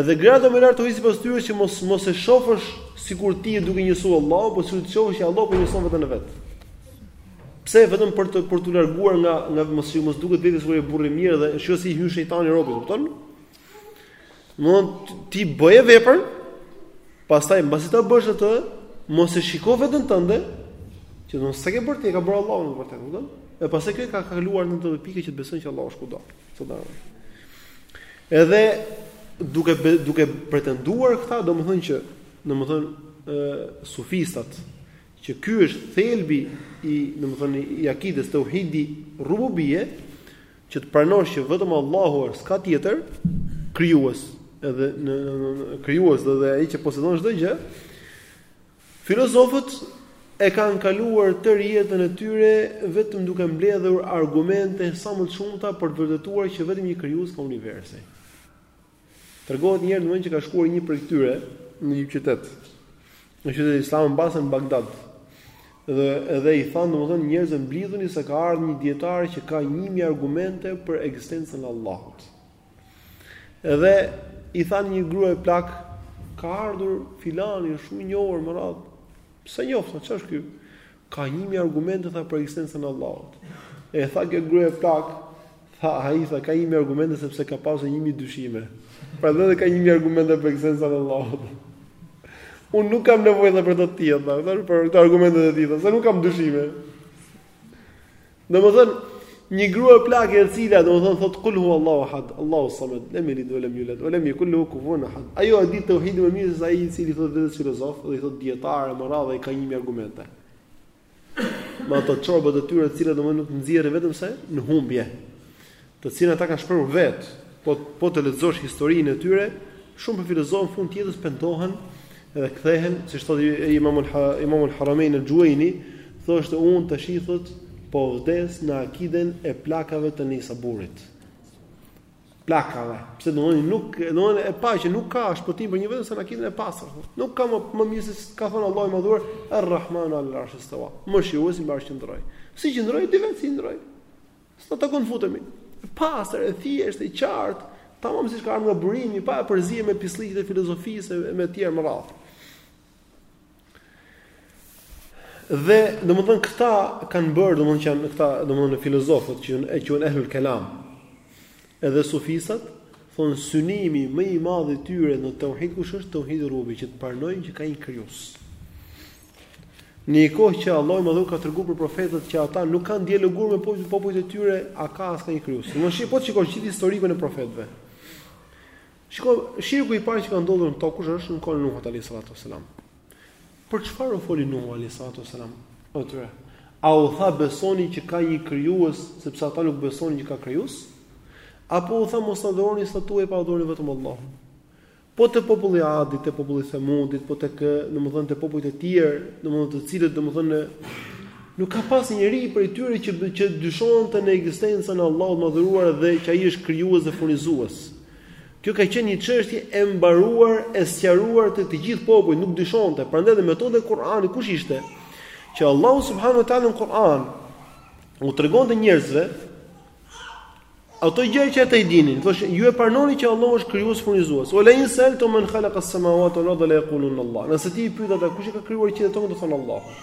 Edhe grada më e lartë tauhidit sipas tyre që mos mos e shofësh sikur ti je duke njësuar Allahun, por sikur të shohësh që Allahu po njëson vetën e vet. Pse vetëm për të për të larguar nga nga mos mos duket vetja sikur je burrë i mirë dhe shiko si hyn shejtani robit, kupton? Domethënë ti bëje veprën, pastaj mbasi ta bësh atë, mos e shiko veten tënde, që domethënë s'e ke bërë ti, e ka bërë Allahu në vërtetë, kupton? Dhe pastaj kjo ka kaluar në atë pikë që të besojnë që Allahu është kudo. Subhanallahu. Edhe duke duke pretenduar këta, domethënë që domethënë ë sufistat që ky është thelbi i domethënë i akides tauhidi rububie që të pranosh që vetëm Allahu është, s'ka tjetër krijues, edhe në, në, në, në krijues dhe, dhe ai që posedon çdo gjë. Filozofët e kanë kaluar tërë jetën e tyre vetëm duke mbledhur argumente sa më të shumta për të vërtetuar që vetëm një krijues ka universin. Tregohet një herë domethënë që ka shkuar një prej tyre në një qytet. Në qytet islam mbase në Bagdad. Dhe edhe i thanë domethënë njerëzve mblidhuni se ka ardhur një dietar që ka 1000 argumente për ekzistencën e Allahut. Edhe i thanë një gruaje plakë ka ardhur filani shumë i njohur me radhë. S'e njoh tha, ç'është ky? Ka një mijë argumente tha për ekzistencën e Allahut. E tha kjo gruaja plakë, tha ai tha ka një mijë argumente sepse ka pas një mijë dyshime. Prandaj dhe ka një mijë argumente për ekzistencën e Allahut. Unë nuk kam nevojë për të tilla, tha, për këto argumente të tilla, se nuk kam dyshime. Domethënë, një grua plakë e cila domethënë thotë kul huwa Allahu ahad, Allahu samad, lem yalid wa lem yulad wa lem yakul lahu kufuwan ahad. Ajo e di tauhidin më mirë se ai i cili i thotë vetes filozof dhe i thotë dietar e me radhë e ka një mijë argumente. Me ato çorbat e tyre të cilat domethënë nuk të nxjerrin vetëm se në humbje. të cilën ata e kanë shprehur vetë, po po të lexosh historinë e tyre, shumë prej filozofëve në fund të jetës pendohen dhe kthehen, siç thotë Imam Imam al-Haramain al-Juwayni, thoshte unë tashi thotë po vdes në akiden e plakave të Nisaburit. Plakave, pse domethënë nuk domethënë e pa që nuk ka shpëtim për një vetëm se në akiden e pastër. Nuk ka më më mirë se ka thënë Allahu i Madhëruar Ar-Rahmanu al-Arsh istawa. Mëshiruesi mbi Arsh qëndroi. Si qëndroi e di vetë si qëndroi? S'na takon të futemi. E pastër, e thjeshtë, e qartë, tamam siç ka ardhur nga burimi, pa e përzier me pislliqet e filozofisë e me të tjerë me radhë. Dhe, domethënë, këta kanë bërë, domethënë, që janë këta, domethënë, filozofët, që quhen ehlul kelam, edhe sufistat, thonë, synimi më i madh i tyre në teuhid kush është, teuhid rububije, që të pranojnë që ka një krijues. Në një kohë që Allahu i Madhëruar ka treguar për profetët që ata nuk kanë dialoguar me popujt e tyre, a ka asnjë një krijues? Në qoftë po të shikosh gjithë historikun e profetëve. Shiko, shirku i parë që ka ndodhur në tokë kush është në kohën e Nuhut alayhis salatu wasalam. Për çfarë u foli Nuhu alayhis salatu wasalam? Atyre. A u tha besoni që ka një krijues sepse ata nuk besonin që ka krijues? Apo u tha mos adhuroni statuja po adhuroni vetëm Allahun? Po te populli i Adit, te populli i Thamudit, po tek, domethënë te popujt e tjerë, domethënë të cilët domethënë nuk ka pas njeri prej tyre që që dyshonte në ekzistencën e Allahut të madhëruar dhe që ai është krijues dhe furnizues. Kjo ka qenë një çështje e mbaruar, e sqaruar te të gjithë popujt, nuk dyshonte. Prandaj dhe metoda e Kur'anit kush ishte? Që Allahu subhanahu wa taala në Kur'an u tregonte njerëzve Ato gjëra që ata i dinin, thoshte, ju e pranoni që Allahu është krijues furnizues. Wa la in sa'altahum man khalaqa as-samawati wal arda la yaqulun Allah. Nëse ti i pyet ata kush e ka krijuar qiellin tokën, do thonë Allahu.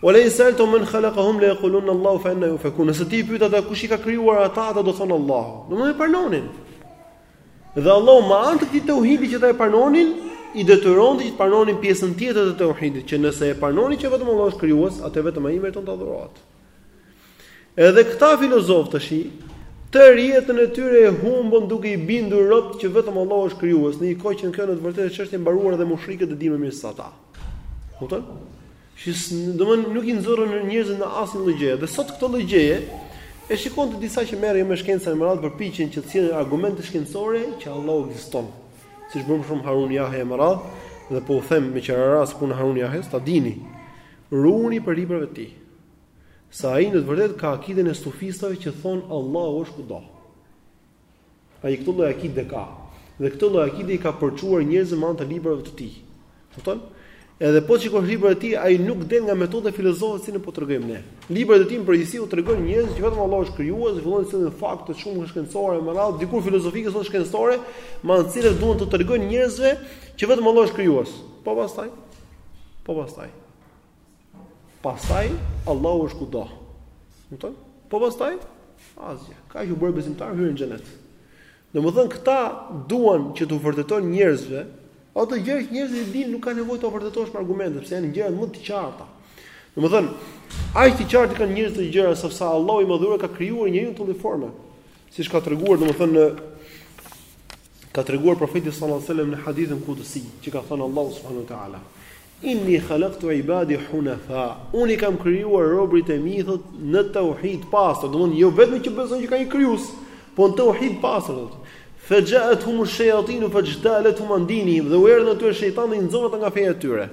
Wa la in sa'altahum man khalaqahum la yaqulun Allah fa anna yufakun. Nëse ti i pyet ata kush i ka krijuar ata, ata do thonë Allahu. Domethënë e pranonin. Dhe Allahu me anë të këtij tauhidi që ata e pranonin, i detyronte të pranonin pjesën tjetër të tauhidit, që nëse e pranoni që vetëm Allahu është krijues, atëherë vetëm ai meriton të adhurohet. Edhe këta filozofë tash, tërë jetën e tyre e humbën duke i bindur robtë që vetëm Allahu është krijues, në një kohë që kjo në të vërtetë është çështje e mbaruar dhe mushrikët e dinë më mirë se ata. Kupton? Shis, domethënë nuk i nxjerrin njerëzit në asnjë logjikë, dhe sot këtë logjikë, e shikon te disa që merren me shkencë e me radhë përpiqen që të sjellin argumente shkencore që Allahu ekziston. Siç bën më shumë Harun Jahja e me radhë, dhe po u them meqë ra rasti punë Harun Jahja, që ta dini, Ruhuni prej librave të tij. Se ai në të vërtetë ka akiden e sufistëve që thonë Allahu është kudo. Ai këtë lloj akide ka. Dhe këtë lloj akide i ka përçuar njerëzve me anë të librave të tij. Kupton? Edhe po t'i shikosh librat e tij, ai nuk del nga metoda filozofike siç po tregojmë ne. Librat e tij në përgjithësi u tregojnë njerëzve që vetëm Allahu është krijues, fillon sjell fakte shumë shkencore me radhë, dikur filozofike ose shkencore, me anë të cilave duan t'u tregojnë njerëzve që vetëm Allahu është krijues. Po pastaj Po pastaj. Pastaj Allahu është kudo. Kupton? Po pastaj asgjë. Kaq, u bëre besimtar, hyn në xhenet. Domethën këta duan që t'u vërtetojnë njerëzve, ato gjëra që njerëzit i dinë nuk kanë nevojë të vërtetosh me argumente, sepse janë gjëra më të qarta. Domethën aq të qarta i kanë njerëzit këto gjëra sepse Allahu i madhëruar ka krijuar njeriun në këtë formë. Siç ka treguar domethën në Ka treguar profeti sallallahu alajhi wasallam në hadithin kudsi, që ka thënë Allahu subhanahu wa taala: Inni khalaqtu ibadi hunafa. Unë i kam krijuar robërit e mi thot në tauhid të pastër, domethënë jo vetëm që besojnë që ka një krijues, po në tauhid të pastër thot. Fa ja'at hum ash-shayatin fa jtalat hum an dinihim dhe u erdhën atyre shejtanët i nxorën nga feja e tyre.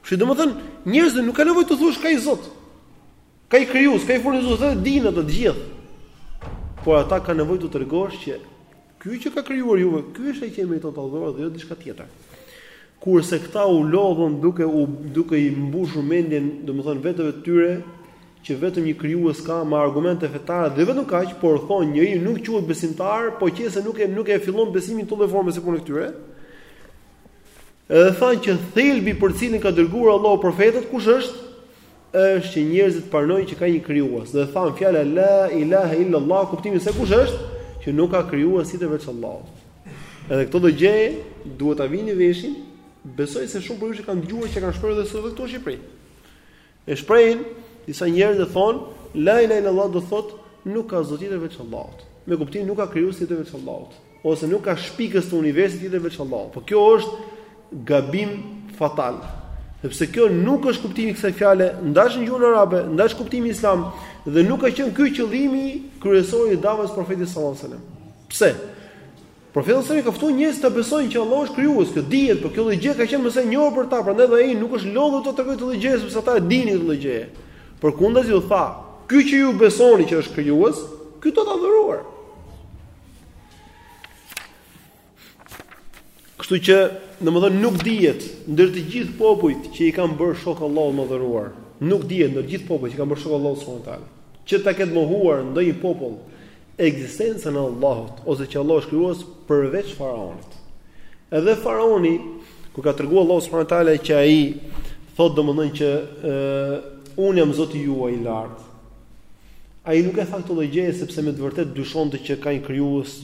Kështu domethënë njerëzve nuk ka nevojë t'u thuash ka një Zot. Ka i krijues, ka i furnizues e dinë të gjithë. Por ata kanë nevojë të tregosh që ky që ka krijuar juve, ky është ai që meriton të adhurohet dhe jo diçka tjetër. Kurse këta u lodhën duke u duke i mbushur mendjen, domethënë veteve të tyre, që vetëm një krijues ka me argumente fetare dhe vetëm kaq, por thonë njeriu nuk quhet besimtar, po qe se nuk e nuk e fillon besimin në këtë lloj forme si puna e këtyre. Edhe thanë që thelbi për cilin ka dërguar Allahu profetët kush është? është që njerëzit ta pranojnë që ka një krijues dhe thanë fjala la ilaha illa allah kuptimi i saj kush është që nuk ka krijues tjetër veç Allahut. Edhe këtë lloj gjëje duhet ta vini veshin, besoj se shumë prej jush e kanë dëgjuar që e kanë shprehur edhe sot këtu në Shqipëri. E shprehin disa njerëz dhe thonë la ilaha illa allah do thotë nuk ka zot tjetër veç Allahut. Me kuptimin nuk ka krijues tjetër veç Allahut. ose nuk ka shpikës të universit tjetër veç Allahut. Po kjo është gabim fatal. Sepse kjo nuk është kuptimi i kësaj fjale, as në gjuhën arabe, as kuptimi islam dhe nuk ka qenë ky qëllimi kryesor i davës së profetit sallallahu alajhi wasallam. Pse? Profeti sallallahu alajhi ka ftuar njerëz të besojnë që Allahu është krijues, kjo dihet, por kjo gjë ka qenë më se e njohur për ta, prandaj dhe ai nuk është lodhur të tregojë këtë gjë, sepse ata e dinin këtë gjë. Përkundrazi u tha, ky që ju besoni që është krijues, ky duhet adhuruar. Kështu që, domethënë, nuk dihet, ndër të gjithë popujt që i kanë bërë shok Allahut në adhurim, nuk dihet, ndër të gjithë popujt që i kanë bërë shok Allahut subhanahu wa taala, që ta ketë mohuar ndonjë popull ekzistencën e Allahut, ose që Allahu është krijues përveç faraonit. Edhe faraoni, kur ka treguar Allahu subhanahu wa taala, që ai thotë domethënë që e, unë jam zoti juaj i lartë, Ai nuk e tha këtë lloj gjëje sepse me të vërtetë dyshonte që ka një krijues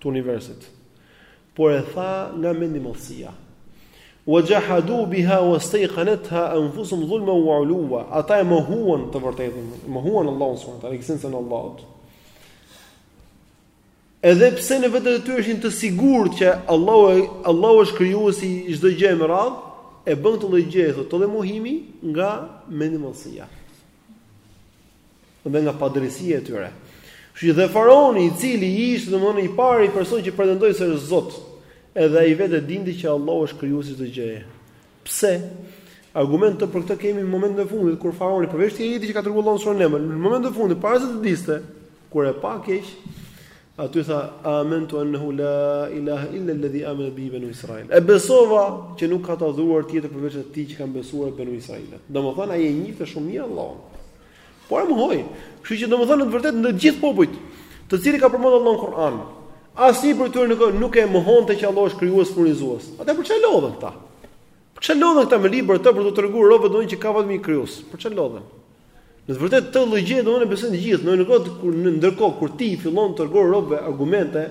të universit. Por e tha nga mendjemadhësia. Wa jahadu biha wastayqanatha anfusuhum dhulma wa uluwa. Ata e mohuan të vërtetën, mohuan Allahun subhanahu wa taala, ekzistencën e Allahut. Edhe pse në veten e tyre ishin të sigurt që Allahu Allahu është krijuesi i çdo gjëje e me radhë, e bënë këtë lloj gjëje, thotë, edhe mohimin nga mendjemadhësia. dhe nga padrejësia e tyre. Kështu që dhe faraoni i cili ishte domthonë i pari person që pretendoi se është Zot, edhe ai vetë e dinte që Allahu është krijuesi i çdo gjëje. Pse? Argument për këtë kemi në momentin e fundit kur faraoni përveç ajetit që ka treguar Allahu në suren Neml, në momentin e fundit para se të vdiste, kur e pa keq, Aty tha, Aamentu ennehu la ilahe illa alladhi aamenet bihi banu Israil. E besova që nuk ka të adhuruar tjetër përveç atij që kanë besuar banu Israilat. Domethënë ai e njihte shumë mirë Allahun. Po e mohoi. Kështu që domethënë në të vërtetë në të gjithë popujt, të cilët ka përmendur Allahu në Kur'an, asnjë prej tyre nuk nuk e mohonte që Allahu është krijues furnizues. Ata për çfarë lodhën këta? Për çfarë lodhen këta me librat e tyre për të treguar robëve domethënë që ka vetëm një krijues? Për çfarë lodhën? Në të vërtetë këtë lloj gjëje domthonë besojnë të gjithë, në kohë kur në ndërkohë kur ti fillon t'u tregosh robve argumente,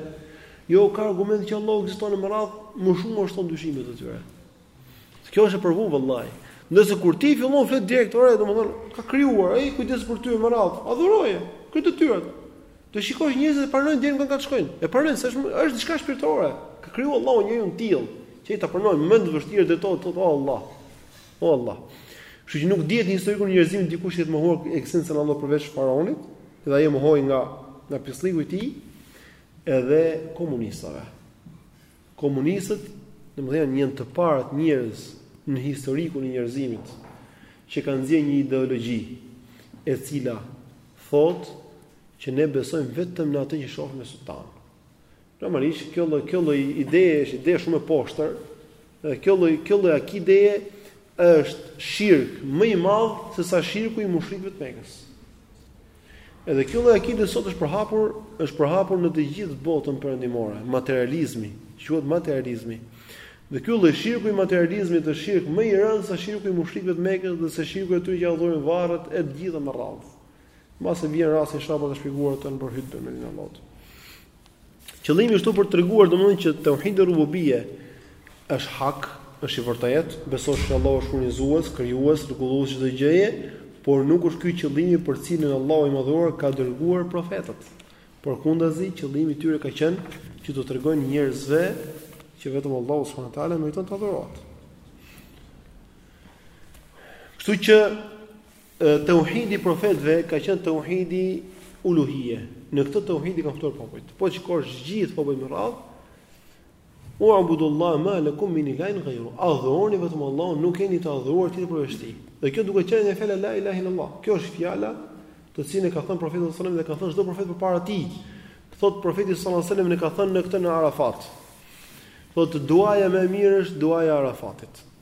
jo ka argument që Allahu ekziston e me radhë, më shumë i shton dyshimet e tyre. Kjo është e provume vallahi. Nëse kur ti fillon t'i flet direkt ore, domthonë ka krijuar, ai kujdeset për ty me radhë, adhuroje, këto detyrat. Do shikosh njerëzit që pranojnë dhe nuk kundërshtojnë. E pranojnë se është është diçka shpirtërore. E ka krijuar Allahu njeriun të tillë, që ai ta pranojë në të vështirë drejtohet thotë oh Allah. O Allah. Kështu që nuk dihet në historikun e njerëzimit dikush që të ketë mohuar ekzistencën e Allahut përveç faraonit, dhe ai e mohoi nga nga pislliku i tij edhe komunistëve. Komunistët, domethënë janë të parët njerëz në historikun e njerëzimit që kanë nxjerrë një ideologji e cila thotë që ne besojmë vetëm në atë që shohim me sytë tanë. Normalisht kjo lloj kjo lloj ideje është ide shumë e poshtër. Dhe kjo lloj kjo lloj akideje është shirk më i madh se sa shirku i mushrikëve të Mekës. Edhe kjo lloj akide sot është përhapur, është përhapur në të gjithë botën perëndimore, materializmi, quhet materializmi. Dhe ky lloj shirku i materializmit është shirk më i rëndë se shirku i mushrikëve të Mekës dhe se shirku i tyre që adhurojnë varret e të gjitha me radhë. Mbase vjen rasti inshallah për të shpjeguar këtë me lejen e Allahut. Qëllimi është për të treguar domethënë që tauhidi rububie është hak, është i vërtetë, besosh se Allahu është furnizues, krijues, rregullues i çdo gjëje, por nuk është ky qëllimi për të cilin Allahu i madhëruar ka dërguar profetët. Përkundrazi, qëllimi i tyre ka qenë që t'u tregojnë njerëzve që vetëm Allahu subhanahu wa taala meriton të adhurohet. Kështu që Tauhidi i profetëve ka qenë tauhidi uluhije. Në këtë tauhid i kanë ftuar popujt. Po t'i shikosh gjithë popujt me radhë, U'budullaha ma lakum min ilahin ghayru. Adhuroni vetëm Allahun, nuk keni të adhuruar tjetër përveç tij. Dhe kjo duket qartë nga fjala la ilaha illallah. Kjo është fjala të cilën e ka thënë profeti sallallahu alajhi wasallam dhe e ka thënë çdo profet përpara tij. Thot profeti sallallahu alajhi wasallam e ka thënë këtë në Arafat. Thot duaja më e mirë është duaja e Arafatit.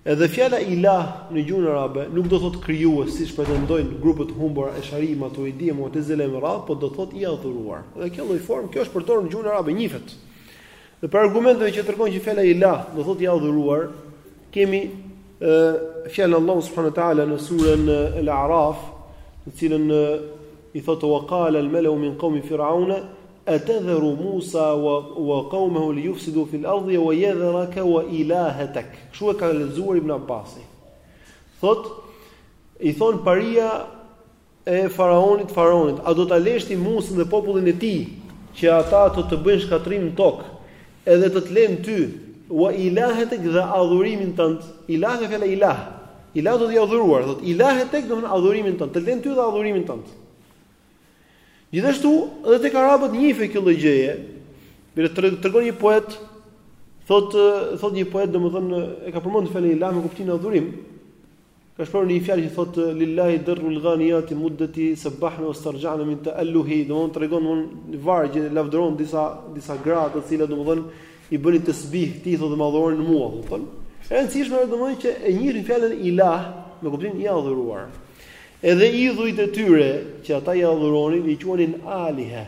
Edhe fjala ilah në gjuhën arabe nuk do të thotë krijues siç pretendojnë grupet e humbura Eshari, Maturidi, Mu'tazila me radhë, por do të thotë i adhuruar. Dhe kjo lloj formë kjo është përdorur në gjuhën arabe njihet. Dhe për argumenteve që tregon që fjala ilah do të thotë i adhuruar, kemi ë fjalën e Allahut subhanahu wa taala në surën Al-A'raf, në të cilën thotë wa qala al-mala'u min qawmi fir'auna Atadharu Musa wa qawmahu li yufsidu fil ardhi wa yadhraka wa ilahatak. Kshu e ka lexuar Ibn Abbasi. Thotë i thonë paria e faraonit faraonit, a do ta lesh ti Musën dhe popullin e tij që ata të të bëjnë shkatërrim në tokë, edhe të të lënë ty wa ilahatak edhe adhurimin tënd, ilah nga fjala ilah, ilah do të thotë i adhuruar, thotë, ilahatak domethënë adhurimin tënd, të lënë ty dhe adhurimin tënd. Gjithashtu, edhe tek arabët njihej kjo lloj gjëje. Mirë, tregon një poet, thotë thotë një poet, domethënë e ka përmendur fjalën ilah me kuptimin e adhurim. Ka shprehur një fjalë që thotë lillahi darrul ghaniyatil muddahi sabahna wastarja'na min ta'alluhi, domethënë tregon në vargje lavdëron disa disa gra të cilat domethënë i bënin tesbih atij thotë më adhuronin mua, domethënë. E rëndësishme është domethënë që e njihnin fjalën ilah me kuptimin e adhuruar. Edhe idhujt e tyre që ata i adhuronin i quanin alihe.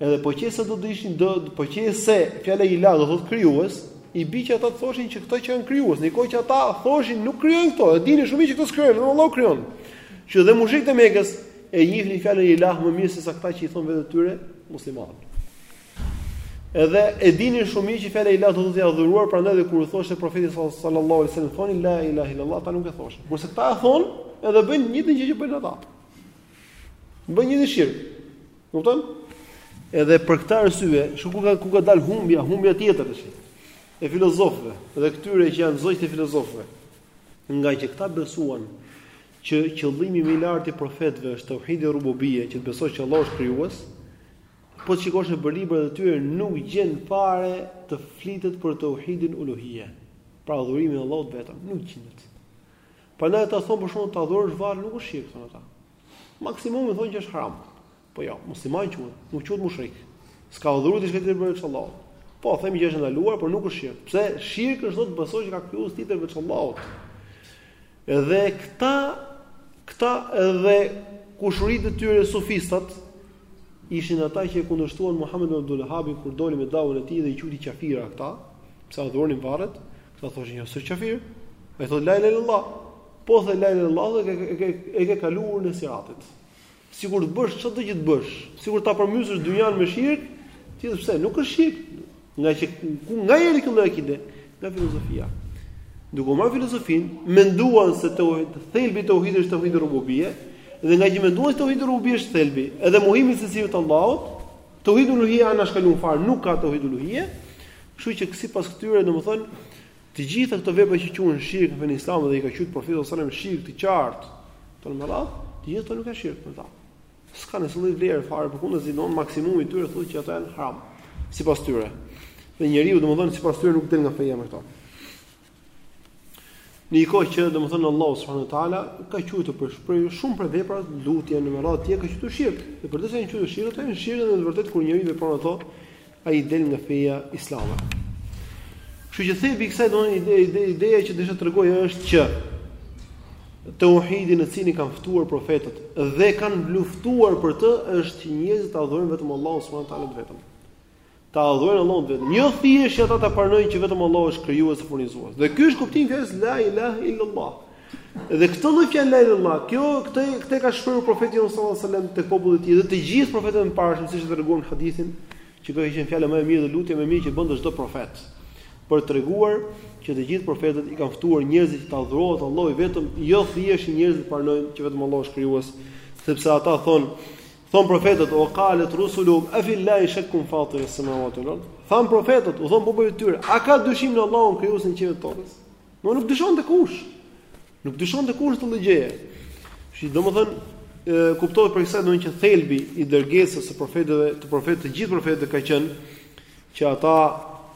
Edhe po qe se do të ishin do po qe se fjala ilah do thotë krijues, i bi që ata të thoshin që këto që janë krijues, ndërkohë që ata thoshin nuk krijojnë këto, e dinin shumë mirë që këto s'krijojnë, vetëm Allahu krijon. Që dhe mushrikët e Mekës e njihnin fjalën ilah më mirë se sa këta që i thonë vetes tyre muslimanë. Edhe e dinin shumë mirë që fjala ilah do të thotë i adhuruar, prandaj edhe kur u thoshte profeti sallallahu alaihi wasallam thoni la ilaha illallah, ata nuk e thoshin. Kurse këta e thonë, edhe bëjnë të njëjtën gjë që bëjnë ata. Bien në shirk. Kupton? Edhe për këtë arsye, shiko ku ka ku ka dalë humbja, humbja tjetër tash. E filozofëve, edhe këtyre që janë zogj të filozofëve. Nga që këta besuan që qëllimi më i lartë i profetëve është tauhidi rububie, që të besosh që Allah është krijues, Po të shikosh nëpër librat e tyre nuk gjen fare të flitet për tauhidin uluhije, pra adhurimin e Allahut vetëm, nuk gjendet. Prandaj ata thonë për shembull ta adhurosh varrin nuk është shirk thonë ata. Maksimumi thonë që është haram. Po jo, musliman quhet, nuk quhet mushrik. S'ka adhuruar diçka tjetër përveç Allahut. Po themi që është e ndaluar, por nuk është shirk. Pse shirku është thotë të besosh që ka krijues tjetër veç Allahut. Edhe këta këta edhe kushërinjtë e tyre sufistat ishin ata që e kundërshtuan Muhamed ibn Abdul Wahhab kur doli me davën e tij dhe i quajti qafira këta, pse adhuronin varret, këta thoshin jo s'është qafir. Ai thotë la ilaha illallah, po the la ilaha illallah e ke e ke kaluar në sirat ti. Sikur të bësh çdo gjë të bësh, sikur ta përmbysësh dynjan me shirk, ti thua pse nuk është shirk, nga që ku nga erdhi kjo akide, nga filozofia. Duke u marrë me filozofinë, menduan se thelbi i tauhidit është tauhidi rububie, dhe nga që menduan se tauhidi rububie është thelbi, edhe mohimi i cilësive të Allahut, tauhidul uluhia anashkaluar fare, nuk ka tauhidul uluhia. Kështu që sipas këtyre, domethënë, Të gjitha këto vepra që quhen shirk në fenë islame dhe i ka quajtur profeti sallallahu alajhi wasallam shirk të qartë, thonë me radhë, të gjitha këto nuk janë shirk për ta. S'ka asnjë lloj vlerë fare, përkundrazi dmth maksimumi i tyre thotë që ato janë haram sipas tyre. Dhe njeriu domethënë sipas tyre nuk del nga feja me këto. Në një kohë që domethënë Allahu subhanahu wa taala ka quajtur për shpreh shumë për vepra lutje me radhë të tjera ka quajtur shirk. Dhe për të thënë quajtur shirk, ato janë shirk dhe në të vërtetë kur njeriu vepron ato ai del nga feja islame. Kështu që thelbi i kësaj do ide ide ideja që desha tregoj është që tauhidi në cilin kanë ftuar profetët dhe kanë luftuar për të është njerëzit ta adhurojnë vetëm Allahun subhanuhu teala vetëm. Ta adhurojnë Allahun vetëm. Jo thjesht që ata ta pranojnë që vetëm Allahu është krijues dhe furnizues. Dhe ky është kuptimi i fjalës la ilaha illallah. Dhe këtë lloj fjalë la ilaha illallah, kjo këtë këtë ka shprehur profeti jonë sallallahu alajhi wasallam tek populli i tij dhe të gjithë profetët e parë, siç e treguam në hadithin, që kjo ka qenë fjala më e mirë dhe lutja më e mirë që bënte çdo profet. Për treguar që të gjithë profetët i kanë ftuar njerëzit që ta adhurohet Allahu vetëm, jo thjesht njerëzit pranojnë që vetëm Allahu është krijues, sepse ata thonë Thon profetët, o qalet rusuluhum, a fi llahi shakun fatir as-samawati wal-ard. Than profetët, u thon popullit të tyre, a ka dyshim në Allahun krijuesin e qiellit dhe tokës? Do nuk dyshonte kush. Nuk dyshonte kush në këtë lloj gjëje. Shi, domethënë, ë kuptohet prej kësaj domethënë që thelbi i dërgesës së profetëve, të profetë të gjithë profetëve ka qenë që ata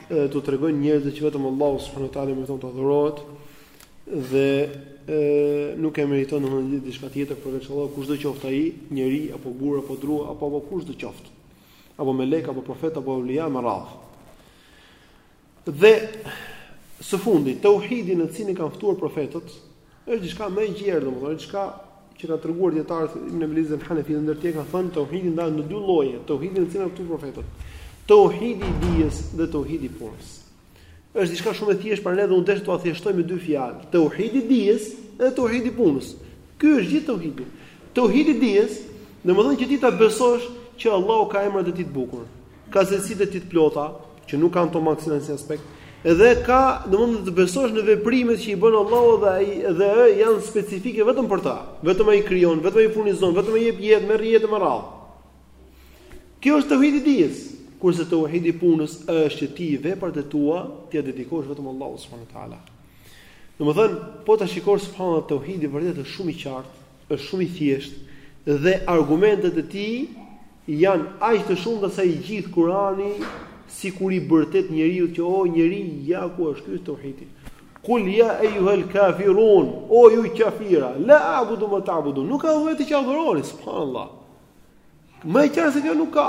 t'u tregojnë njerëzve që vetëm Allahu subhanahu wa taala meriton të adhurohet dhe ë nuk e meriton domethënë diçka tjetër përveç Allahut, kushdo qoftë ai, njeri apo gur apo dru apo apo kushdo qoftë. Apo melek apo profet apo ulija me radhë. Dhe së fundi, tauhidi në cilin kanë ftuar profetët, është diçka më e gjerë, domethënë diçka që ka treguar dijetari Ibn Abil Izz Hanafi dhe ndër të tjera ka thënë tauhidi ndahet në dy lloje, tauhidi në cilin kanë ftuar profetët. Tauhidi i dijes dhe tauhidi i punës. Është diçka shumë e thjeshtë prandaj edhe unë desha ta thjeshtoj me dy fjalë, tauhidi i dijes dhe tauhidi i punës. Ky është gjithë tauhidi. Tauhidi i dijes, domethënë që ti ta besosh që Allahu ka emrat e tij të bukur, ka cilësitë e tij të plota, që nuk kanë të meta, mangësi në asnjë aspekt, dhe ka, domethënë të besosh në veprimet që i bën Allahu dhe ai dhe janë specifike vetëm për ta. Vetëm ai krijon, vetëm ai furnizon, vetëm ai jep jetë, merr jetë e me radhë. Kjo është tauhidi i dijes, kurse tauhidi i punës është që ti veprat e tua t'ia dedikosh vetëm Allahut subhanuhu teala. Domethënë, po ta shikosh subhanallah tauhidi vërtet është shumë i qartë, Është shumë i thjeshtë dhe argumentet e tij janë aq të shumta sa i gjithë Kurani sikur i bërtet njeriut që o njeri ja ku është ky tauhidi. Kul ya ayyuha al-kafirun, o ju kafira, la a'budu ma ta'budun. Nuk adhuroj atë që adhuroni, subhanallahu. Më e qartë se kjo nuk ka.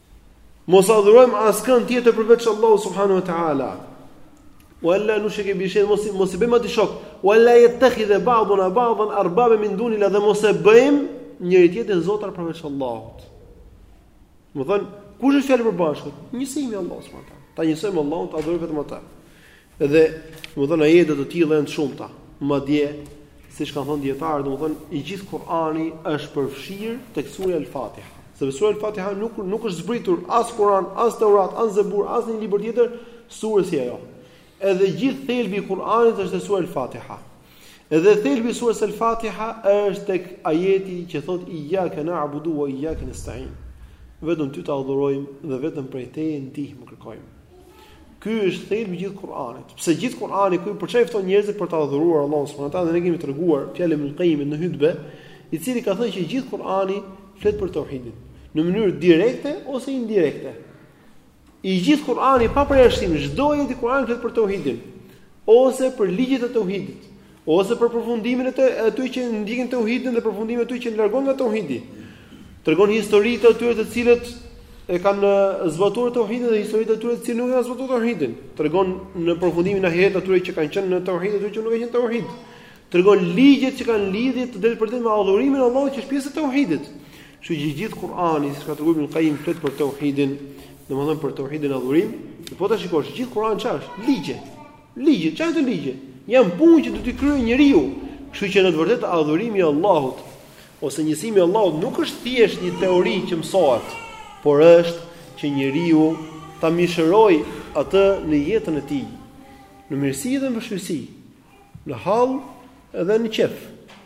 Mos adhurojmë askënd tjetër përveç Allahu subhanahu wa taala. Wala nushrik bi shay, mos mos i bëjmë atij shok. Wala yattakhidha ba'duna ba'dan arbaba min dunillah dhe mos e bëjmë njëri tjetrin zotar përveç Allahut. Domethënë, kush është fjala e përbashkët? Njësimi i Allahut subhanahu wa taala. Ta njësojmë Allahun, ta adhurojmë vetëm atë. Edhe, domethënë ajete të tilla janë të shumta. Madje, siç kanë thënë dijetarët, domethënë i gjithë Kur'ani është përfshirë tek sura Al-Fatiha. Sepse sura Al-Fatiha nuk nuk është zbritur as Kur'an, as Teurat, as Zebur, as një libër tjetër sure si ajo. Edhe gjithë thelbi i Kur'anit është sura Al-Fatiha. Edhe thelbi i surës Al-Fatiha është tek ajeti që thotë iyyaka na'budu wa iyyaka nasta'in. Vetëm ty të adhurojmë dhe vetëm prej teje ndihmë kërkojmë. Ky është thelbi i gjithë Kur'anit. Pse gjithë Kur'ani ku për çfarë fton njerëzit për ta adhuruar Allahun subhanuhu teala dhe ne kemi treguar fjalën e Ibn Qayyimit në hutbe, i cili ka thënë që gjithë Kur'ani flet për tauhidin, në mënyrë direkte ose indirekte. I gjithë Kur'ani pa përjashtim, çdo ajet i Kur'anit flet për tauhidin ose për ligjet e tauhidit. Ose për përfundimin e atij që ndjekin tauhidin dhe përfundimin e atij që largohet nga tauhidi. Tregon historitë e atyre të cilët e kanë zbatuar tauhidin dhe historitë e atyre të cilët nuk e kanë zbatuar tauhidin. Tregon përfundimin në ahiret atyre që kanë qenë në tauhid dhe atyre që nuk kanë qenë tauhid. Tregon ligjet që kanë lidhje të drejtpërdrejtë me adhurimin e Allahut që është pjesë e tauhidit. Kështu që, gjithë Kur'ani, siç ka treguar Ibn Qayyim flet për tauhidin, domethënë për tauhidin e adhurimit. Po ta shikosh, gjithë Kur'ani ç'është? Ligje. Ligje, çfarë janë këto ligje? Janë punë që duhet t'i kryejë njeriu. Kështu që në të vërtetë adhurimi i Allahut ose njësimi i Allahut nuk është thjesht një teori që mësohet, por është që njeriu ta mishërojë atë në jetën e tij, në mirësi dhe në vështirësi, në hall Edhe në qef,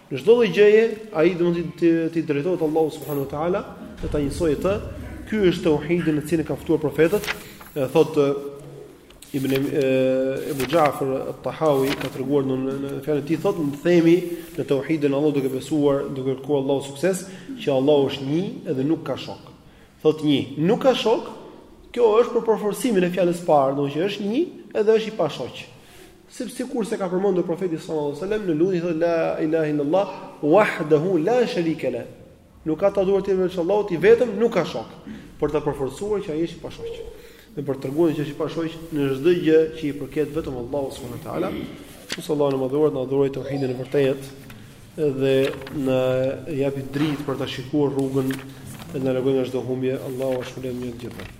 në çdo lloj gjëje, ai do t'i drejtohet Allahu subhanahu wa taala, dhe ta njësojë atë. Ky është tauhidi në cilin kanë ftuar profetët, e thotë Ibn Abu Ja'far al-Tahawi ka treguar në në fjalën e tij thotë ne themi në tauhidin Allahu duke besuar duke kërkuar Allahu sukses që Allahu është një edhe nuk ka shok. Thotë një, nuk ka shok. Kjo është për përforcimin e fjalës parë, domethënë që është një edhe është i pashoq. Sepse sikurse ka përmendur profeti sallallahu alajhi wasallam në lutjen thotë la ilaha illallah wahdahu la sharika la. Nuk ka të adhuruar tjetër veç Allahut i vetëm, nuk ka shok. Për ta përforcuar që ai është i pashoq. Dhe për të treguar që është i pashoq në çdo gjë që i përket vetëm Allahut subhanahu wa taala. Lus Allahun të na dhurojë tauhidin e vërtetë dhe na japi dritë për ta shikuar rrugën dhe na largojë nga çdo humbje. Allahu ju shpërbleftë të gjithë.